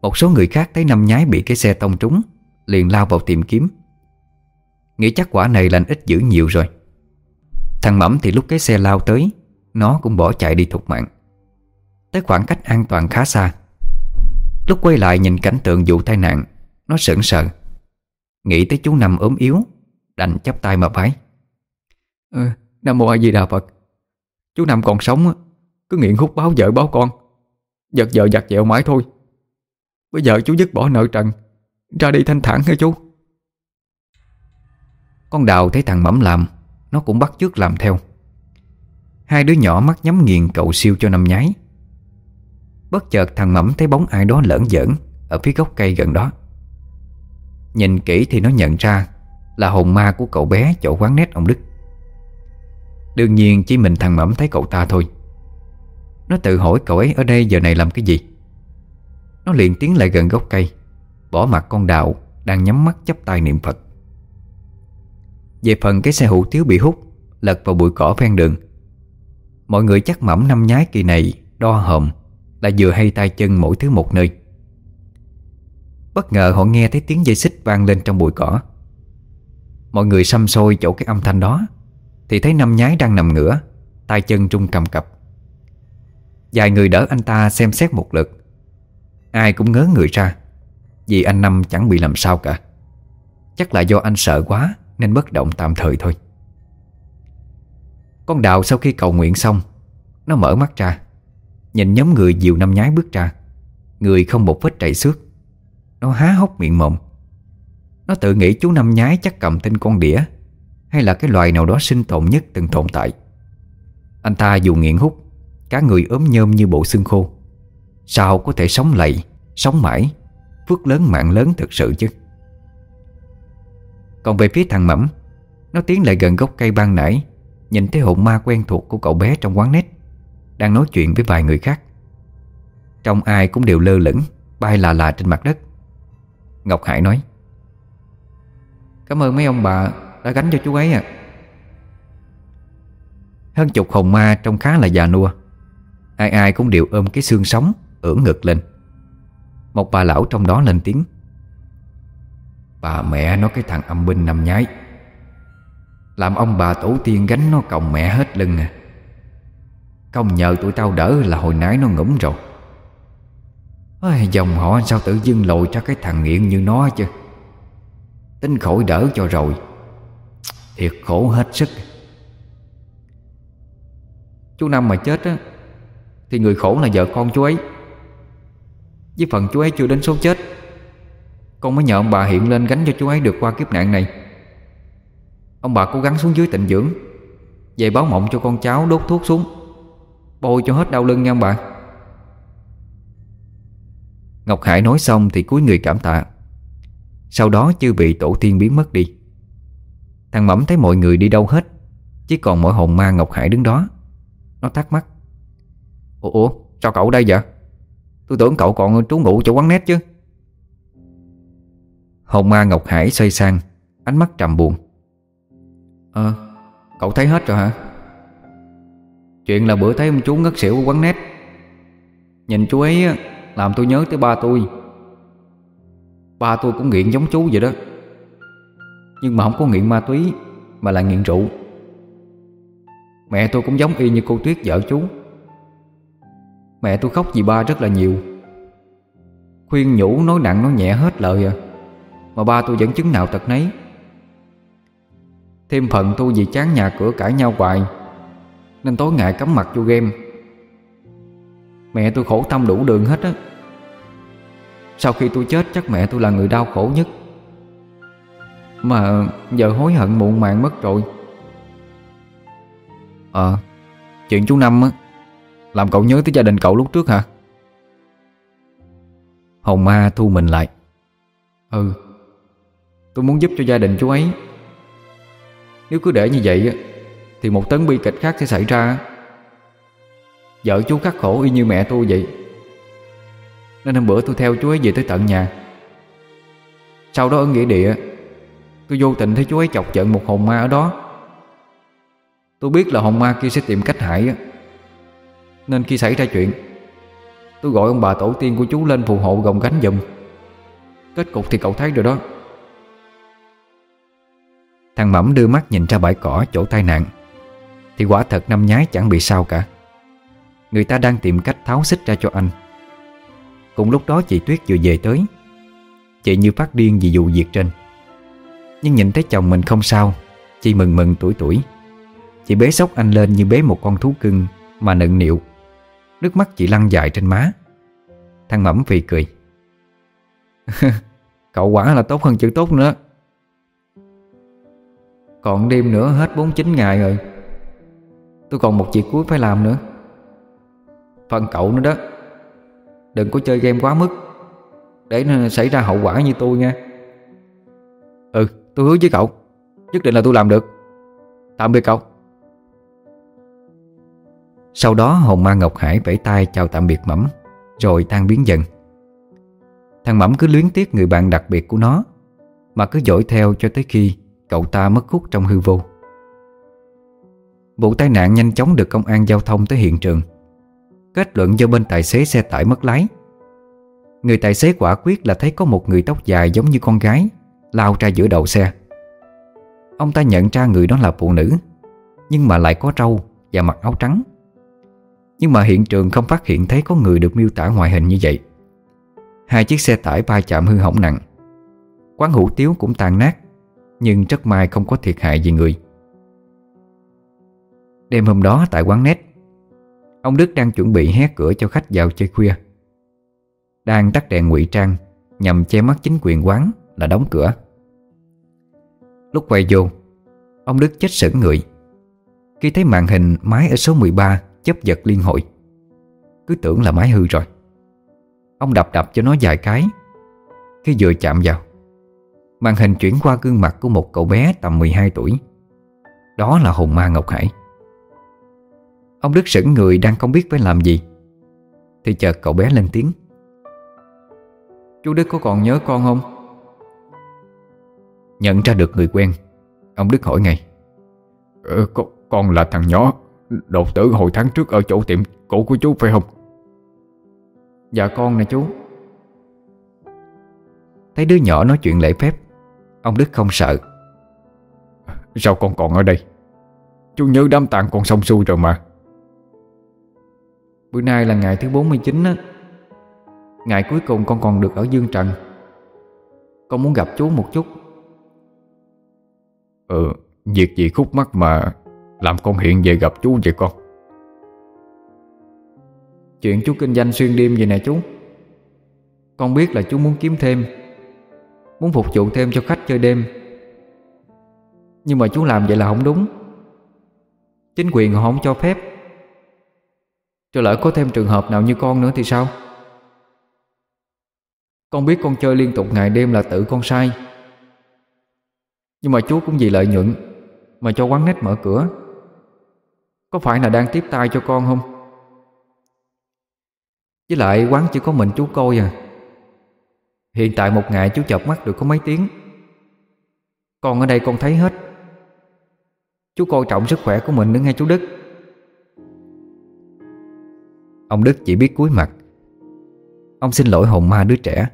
Một số người khác thấy năm nhái bị cái xe tông trúng Liền lao vào tìm kiếm. Nghĩ chắc quả này lành ít dữ nhiều rồi. Thằng Mẩm thì lúc cái xe lao tới Nó cũng bỏ chạy đi thục mạng. Tới khoảng cách an toàn khá xa. Lúc quay lại nhìn cảnh tượng vụ tai nạn Nó sững sờ. Nghĩ tới chú Năm ốm yếu Đành chắp tay mà bái. Ừ, Nam Mô A Di Đà Phật. Chú Năm còn sống Cứ nghiện hút báo vợ báo con. Giật vợ giặt dẹo mãi thôi. Bây giờ chú dứt bỏ nợ trần, Ra đi thanh thản hả chú? Con đào thấy thằng Mẩm làm, Nó cũng bắt chước làm theo. Hai đứa nhỏ mắt nhắm nghiền cậu siêu cho năm nhái. Bất chợt thằng Mẩm thấy bóng ai đó lởn giỡn Ở phía gốc cây gần đó. Nhìn kỹ thì nó nhận ra Là hồn ma của cậu bé chỗ quán nét ông Đức. Đương nhiên chỉ mình thằng Mẩm thấy cậu ta thôi. Nó tự hỏi cậu ấy ở đây giờ này làm cái gì. Nó liền tiến lại gần gốc cây, Bỏ mặt con đạo Đang nhắm mắt chấp tay niệm Phật. Về phần cái xe hủ tiếu bị hút, Lật vào bụi cỏ ven đường. Mọi người chắc mẩm năm nhái kỳ này Đo hòm Là vừa hay tay chân mỗi thứ một nơi. Bất ngờ họ nghe thấy tiếng dây xích vang lên trong bụi cỏ. Mọi người xăm xôi chỗ cái âm thanh đó thì thấy năm nhái đang nằm ngửa, tay chân trung cầm cập. Vài người đỡ anh ta xem xét một lượt. Ai cũng ngớ người ra, Vì anh Năm chẳng bị làm sao cả. Chắc là do anh sợ quá Nên bất động tạm thời thôi. Con đào sau khi cầu nguyện xong, Nó mở mắt ra, Nhìn nhóm người dìu năm nhái bước ra. Người không một vết chảy xước. Nó há hốc miệng mồm. Nó tự nghĩ chú năm nhái chắc cầm tên con đĩa hay là cái loài nào đó sinh tồn nhất từng tồn tại? Anh ta dù nghiện hút, Cả người ốm nhôm như bộ xương khô. Sao có thể sống lầy, Sống mãi? Phước lớn mạng lớn thực sự chứ. Còn về phía thằng Mẩm Nó tiến lại gần gốc cây ban nãy, Nhìn thấy hồn ma quen thuộc của cậu bé trong quán nét, Đang nói chuyện với vài người khác. Trong ai cũng đều lơ lửng, Bay là là trên mặt đất. Ngọc Hải nói, Cảm ơn mấy ông bà đã gánh cho chú ấy à. Hơn chục hồn ma trông khá là già nua. Ai ai cũng đều ôm cái xương sống ưỡn ngực lên. Một bà lão trong đó lên tiếng. Bà mẹ nó cái thằng âm binh nằm nhái. Làm ông bà tổ tiên gánh nó còng mẹ hết lưng à. Công nhờ tụi tao đỡ là hồi nãy nó ngủm rồi. Ôi, Dòng họ sao tự dưng lội cho cái thằng nghiện như nó chứ? Tính khỏi đỡ cho rồi. Thiệt khổ hết sức. Chú Năm mà chết á, Thì người khổ là vợ con chú ấy. Với phần chú ấy chưa đến số chết, Con mới nhờ ông bà hiện lên gánh cho chú ấy được qua kiếp nạn này. Ông bà cố gắng xuống dưới tịnh dưỡng, Về báo mộng cho con cháu đốt thuốc xuống, Bôi cho hết đau lưng nha ông bà. Ngọc Hải nói xong thì cúi người cảm tạ. Sau đó chưa bị tổ tiên biến mất đi. Thằng Mẫm thấy mọi người đi đâu hết Chỉ còn mỗi hồn ma Ngọc Hải đứng đó. Nó thắc mắc. Ủa, ủa sao cậu đây vậy? Tôi tưởng cậu còn trú ngụ chỗ quán nét chứ. Hồn ma Ngọc Hải xoay sang Ánh mắt trầm buồn. Ờ Cậu thấy hết rồi hả? Chuyện là bữa thấy ông chú ngất xỉu ở quán nét Nhìn chú ấy Làm tôi nhớ tới ba tôi. Ba tôi cũng nghiện giống chú vậy đó. Nhưng mà không có nghiện ma túy, Mà là nghiện rượu. Mẹ tôi cũng giống y như cô Tuyết vợ chú. Mẹ tôi khóc vì ba rất là nhiều. Khuyên nhủ nói nặng nói nhẹ hết lời à Mà ba tôi vẫn chứng nào tật nấy. Thêm phần tôi vì chán nhà cửa cãi nhau hoài, Nên tối ngày cắm mặt vô game. Mẹ tôi khổ tâm đủ đường hết á. Sau khi tôi chết, chắc mẹ tôi là người đau khổ nhất. Mà giờ hối hận muộn màng mất rồi. Ờ Chuyện chú Năm á, Làm cậu nhớ tới gia đình cậu lúc trước hả? Hồng Ma thu mình lại. Ừ Tôi muốn giúp cho gia đình chú ấy. Nếu cứ để như vậy Thì một tấn bi kịch khác sẽ xảy ra. Vợ chú khắc khổ y như mẹ tôi vậy. Nên hôm bữa tôi theo chú ấy về tới tận nhà. Sau đó ở nghĩa địa Tôi vô tình thấy chú ấy chọc giận một hồn ma ở đó. Tôi biết là hồn ma kia sẽ tìm cách hại á. Nên khi xảy ra chuyện, Tôi gọi ông bà tổ tiên của chú lên phù hộ gồng gánh giùm. Kết cục thì cậu thấy rồi đó. Thằng Mẫm đưa mắt nhìn ra bãi cỏ chỗ tai nạn, Thì quả thật năm nhái chẳng bị sao cả. Người ta đang tìm cách tháo xích ra cho anh. Cùng lúc đó chị Tuyết vừa về tới. Chị như phát điên vì vụ việc trên. Nhưng nhìn thấy chồng mình không sao, Chị mừng mừng tuổi tuổi. Chị bế sóc anh lên như bế một con thú cưng Mà nựng nịu Nước mắt chị lăn dài trên má. Thằng mẩm phì cười. cười Cậu quả là tốt hơn chữ tốt nữa. Còn đêm nữa hết 49 ngày rồi. Tôi còn một việc cuối phải làm nữa. Phần cậu nữa đó. Đừng có chơi game quá mức. Để nó xảy ra hậu quả như tôi nha tôi hứa với cậu, Nhất định là tôi làm được. Tạm biệt cậu. Sau đó hồng ma Ngọc Hải vẫy tay chào tạm biệt Mẫm, Rồi tan biến dần. Thằng Mẫm cứ luyến tiếc người bạn đặc biệt của nó, Mà cứ dõi theo cho tới khi Cậu ta mất hút trong hư vô. Vụ tai nạn nhanh chóng được công an giao thông tới hiện trường. Kết luận do bên tài xế xe tải mất lái. Người tài xế quả quyết là thấy có một người tóc dài giống như con gái Lao ra giữa đầu xe. Ông ta nhận ra người đó là phụ nữ, Nhưng mà lại có râu và mặc áo trắng. Nhưng mà hiện trường không phát hiện thấy có người được miêu tả ngoại hình như vậy. Hai chiếc xe tải va chạm hư hỏng nặng. Quán hủ tiếu cũng tàn nát, Nhưng rất may không có thiệt hại gì người. Đêm hôm đó tại quán nét Ông Đức đang chuẩn bị hé cửa cho khách vào chơi khuya. Đang tắt đèn ngụy trang Nhằm che mắt chính quyền quán là đóng cửa. Lúc quay vô, Ông Đức chết sững người. Khi thấy màn hình máy ở số 13 chấp giật liên hội Cứ tưởng là máy hư rồi. Ông đập đập cho nó vài cái. Khi vừa chạm vào, Màn hình chuyển qua gương mặt của một cậu bé tầm 12 tuổi. Đó là hồn ma Ngọc Hải. Ông Đức sững người đang không biết phải làm gì, Thì chợt cậu bé lên tiếng. Chú Đức có còn nhớ con không? Nhận ra được người quen. Ông Đức hỏi ngay ờ, con, con là thằng nhỏ Đột tử hồi tháng trước ở chỗ tiệm cũ của chú phải không? Dạ con nè chú. Thấy đứa nhỏ nói chuyện lễ phép Ông Đức không sợ. Sao con còn ở đây? Chú nhớ đám tàn con xong xuôi rồi mà. Bữa nay là ngày thứ 49 á. Ngày cuối cùng con còn được ở Dương Trần. Con muốn gặp chú một chút. Ừ Việc gì khúc mắc mà Làm con hiện về gặp chú vậy con? Chuyện chú kinh doanh xuyên đêm vậy nè chú. Con biết là chú muốn kiếm thêm, Muốn phục vụ thêm cho khách chơi đêm. Nhưng mà chú làm vậy là không đúng. Chính quyền họ không cho phép. Cho lỡ có thêm trường hợp nào như con nữa thì sao? Con biết con chơi liên tục ngày đêm là tự con sai. Nhưng mà chú cũng vì lợi nhuận Mà cho quán nét mở cửa. Có phải là đang tiếp tay cho con không? Với lại quán chỉ có mình chú coi à. Hiện tại một ngày chú chợp mắt được có mấy tiếng. Con ở đây con thấy hết. Chú coi trọng sức khỏe của mình nữa nghe chú Đức. Ông Đức chỉ biết cúi mặt. Ông xin lỗi hồn ma đứa trẻ.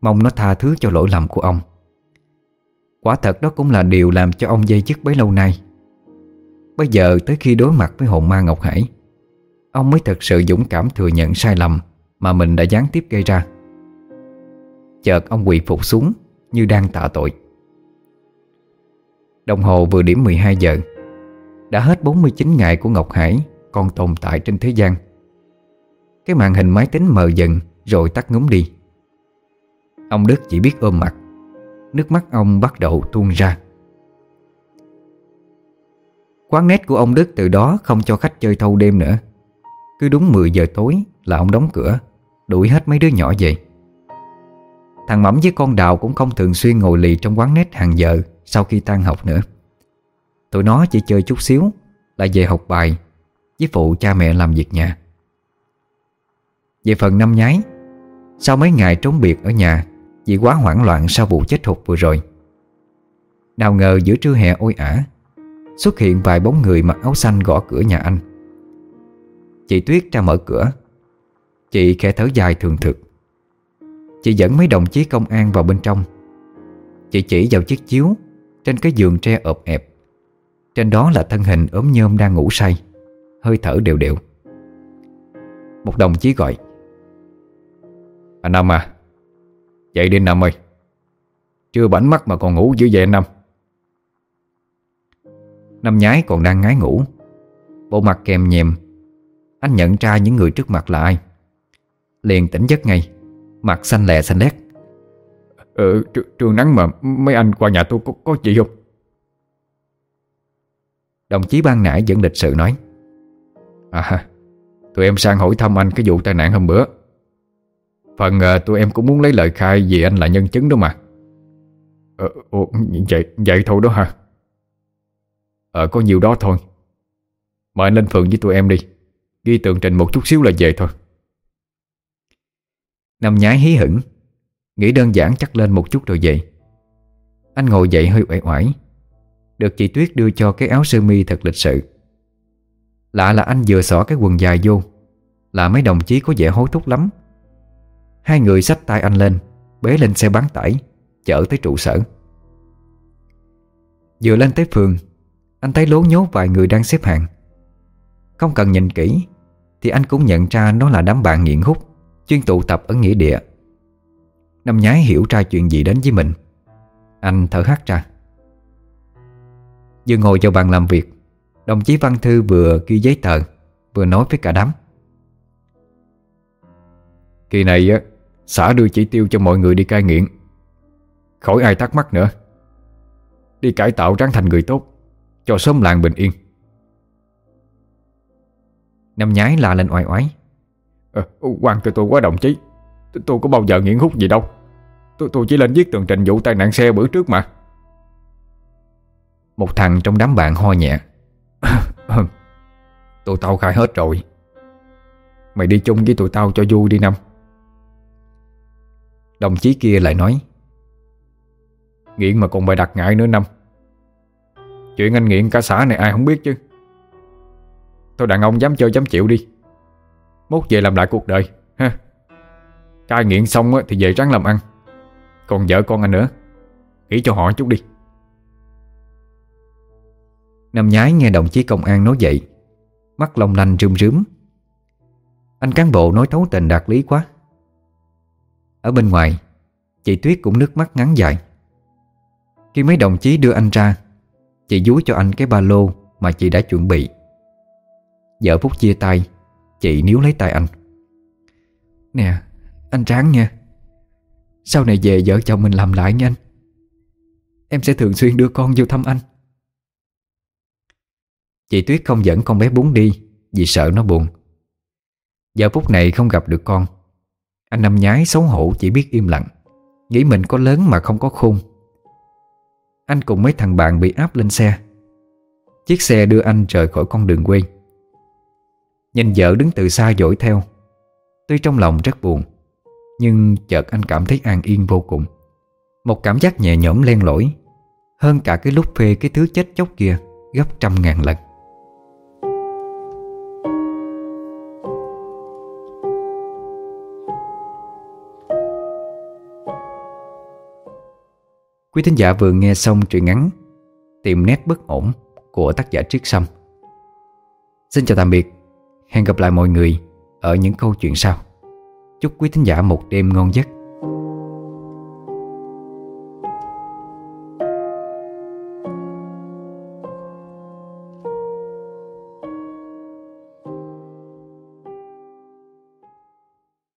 Mong nó tha thứ cho lỗi lầm của ông. Quả thật đó cũng là điều làm cho ông dây chức bấy lâu nay. Bây giờ tới khi đối mặt với hồn ma Ngọc Hải, Ông mới thật sự dũng cảm thừa nhận sai lầm Mà mình đã gián tiếp gây ra. Chợt ông quỳ phục xuống Như đang tạ tội. Đồng hồ vừa điểm 12 giờ, Đã hết 49 ngày của Ngọc Hải Còn tồn tại trên thế gian. Cái màn hình máy tính mờ dần Rồi tắt ngúng đi. Ông Đức chỉ biết ôm mặt. Nước mắt ông bắt đầu tuôn ra. Quán nét của ông Đức từ đó không cho khách chơi thâu đêm nữa. Cứ đúng 10 giờ tối là ông đóng cửa, Đuổi hết mấy đứa nhỏ về. Thằng Mẫm với con Đào cũng không thường xuyên ngồi lì trong quán nét hàng giờ Sau khi tan học nữa. Tụi nó chỉ chơi chút xíu Là về học bài Với phụ cha mẹ làm việc nhà. Về phần năm nhái Sau mấy ngày trốn biệt ở nhà vì quá hoảng loạn sau vụ chết hụt vừa rồi. Nào ngờ giữa trưa hè ôi ả, Xuất hiện vài bóng người mặc áo xanh gõ cửa nhà anh. Chị Tuyết ra mở cửa. Chị khẽ thở dài thường thực. Chị dẫn mấy đồng chí công an vào bên trong. Chị chỉ vào chiếc chiếu Trên cái giường tre ộp ẹp. Trên đó là thân hình ốm nhôm đang ngủ say, Hơi thở đều đều. Một đồng chí gọi, Anh Năm à Dậy đi Năm ơi. Chưa bảnh mắt mà còn ngủ dữ vậy Năm Năm nhái còn đang ngái ngủ. Bộ mặt kèm nhèm. Anh nhận ra những người trước mặt là ai. Liền tỉnh giấc ngay. Mặt xanh lè xanh lét Ờ tr trường nắng mà Mấy anh qua nhà tôi có, có gì không? Đồng chí ban nãy vẫn lịch sự nói. À Tụi em sang hỏi thăm anh cái vụ tai nạn hôm bữa Phần uh, tụi em cũng muốn lấy lời khai Vì anh là nhân chứng đó mà. Ờ ồ, vậy, vậy thôi đó hả? Ờ có nhiều đó thôi. Mời anh lên phường với tụi em đi. Ghi tường trình một chút xíu là về thôi. Năm nhái hí hửng. Nghĩ đơn giản chắc lên một chút rồi về. Anh ngồi dậy hơi uể oải. Được chị Tuyết đưa cho cái áo sơ mi thật lịch sự. Lạ là anh vừa xỏ cái quần dài vô. Là mấy đồng chí có vẻ hối thúc lắm. Hai người xách tay anh lên, Bế lên xe bán tải, Chở tới trụ sở. Vừa lên tới phường, Anh thấy lố nhố vài người đang xếp hàng. Không cần nhìn kỹ, Thì anh cũng nhận ra nó là đám bạn nghiện hút, Chuyên tụ tập ở nghĩa địa. Năm nhái hiểu ra chuyện gì đến với mình. Anh thở hắt ra. Vừa ngồi vào bàn làm việc, Đồng chí Văn Thư vừa ghi giấy tờ, Vừa nói với cả đám. Kỳ này á Xã đưa chỉ tiêu cho mọi người đi cai nghiện. Khỏi ai thắc mắc nữa. Đi cải tạo ráng thành người tốt Cho xóm làng bình yên. Năm nhái la lên oai oái. À, Quan cho tôi quá đồng chí. Tôi, tôi có bao giờ nghiện hút gì đâu. Tôi, tôi chỉ lên viết tường trình vụ tai nạn xe bữa trước mà. Một thằng trong đám bạn ho nhẹ. Ờ, tụi tao khai hết rồi. Mày đi chung với tụi tao cho vui đi Năm Đồng chí kia lại nói, Nghiện mà còn bày đặt ngại nữa Năm. Chuyện anh nghiện cả xã này ai không biết chứ. Thôi đàn ông dám chơi dám chịu đi. Mốt về làm lại cuộc đời, ha. Cai nghiện xong thì về ráng làm ăn. Còn vợ con anh nữa Nghĩ cho họ chút đi. Năm nhái nghe đồng chí công an nói vậy, Mắt long lanh rươm rướm. Anh cán bộ nói thấu tình đạt lý quá. Ở bên ngoài, Chị Tuyết cũng nước mắt ngắn dài. Khi mấy đồng chí đưa anh ra, Chị dúi cho anh cái ba lô Mà chị đã chuẩn bị. Giờ phút chia tay, Chị níu lấy tay anh. Nè, Anh ráng nha. Sau này về vợ chồng mình làm lại nha anh. Em sẽ thường xuyên đưa con vô thăm anh. Chị Tuyết không dẫn con bé bún đi Vì sợ nó buồn. Giờ phút này không gặp được con. Anh Năm nhái xấu hổ chỉ biết im lặng, Nghĩ mình có lớn mà không có khôn. Anh cùng mấy thằng bạn bị áp lên xe. Chiếc xe đưa anh rời khỏi con đường quê. Nhìn vợ đứng từ xa dõi theo, Tuy trong lòng rất buồn, Nhưng chợt anh cảm thấy an yên vô cùng. Một cảm giác nhẹ nhõm len lỏi, Hơn cả cái lúc phê cái thứ chết chóc kia Gấp trăm ngàn lần. Quý thính giả vừa nghe xong truyện ngắn Tìm nét bất ổn của tác giả Triết Sâm. Xin chào tạm biệt. Hẹn gặp lại mọi người ở những câu chuyện sau. Chúc quý thính giả một đêm ngon giấc.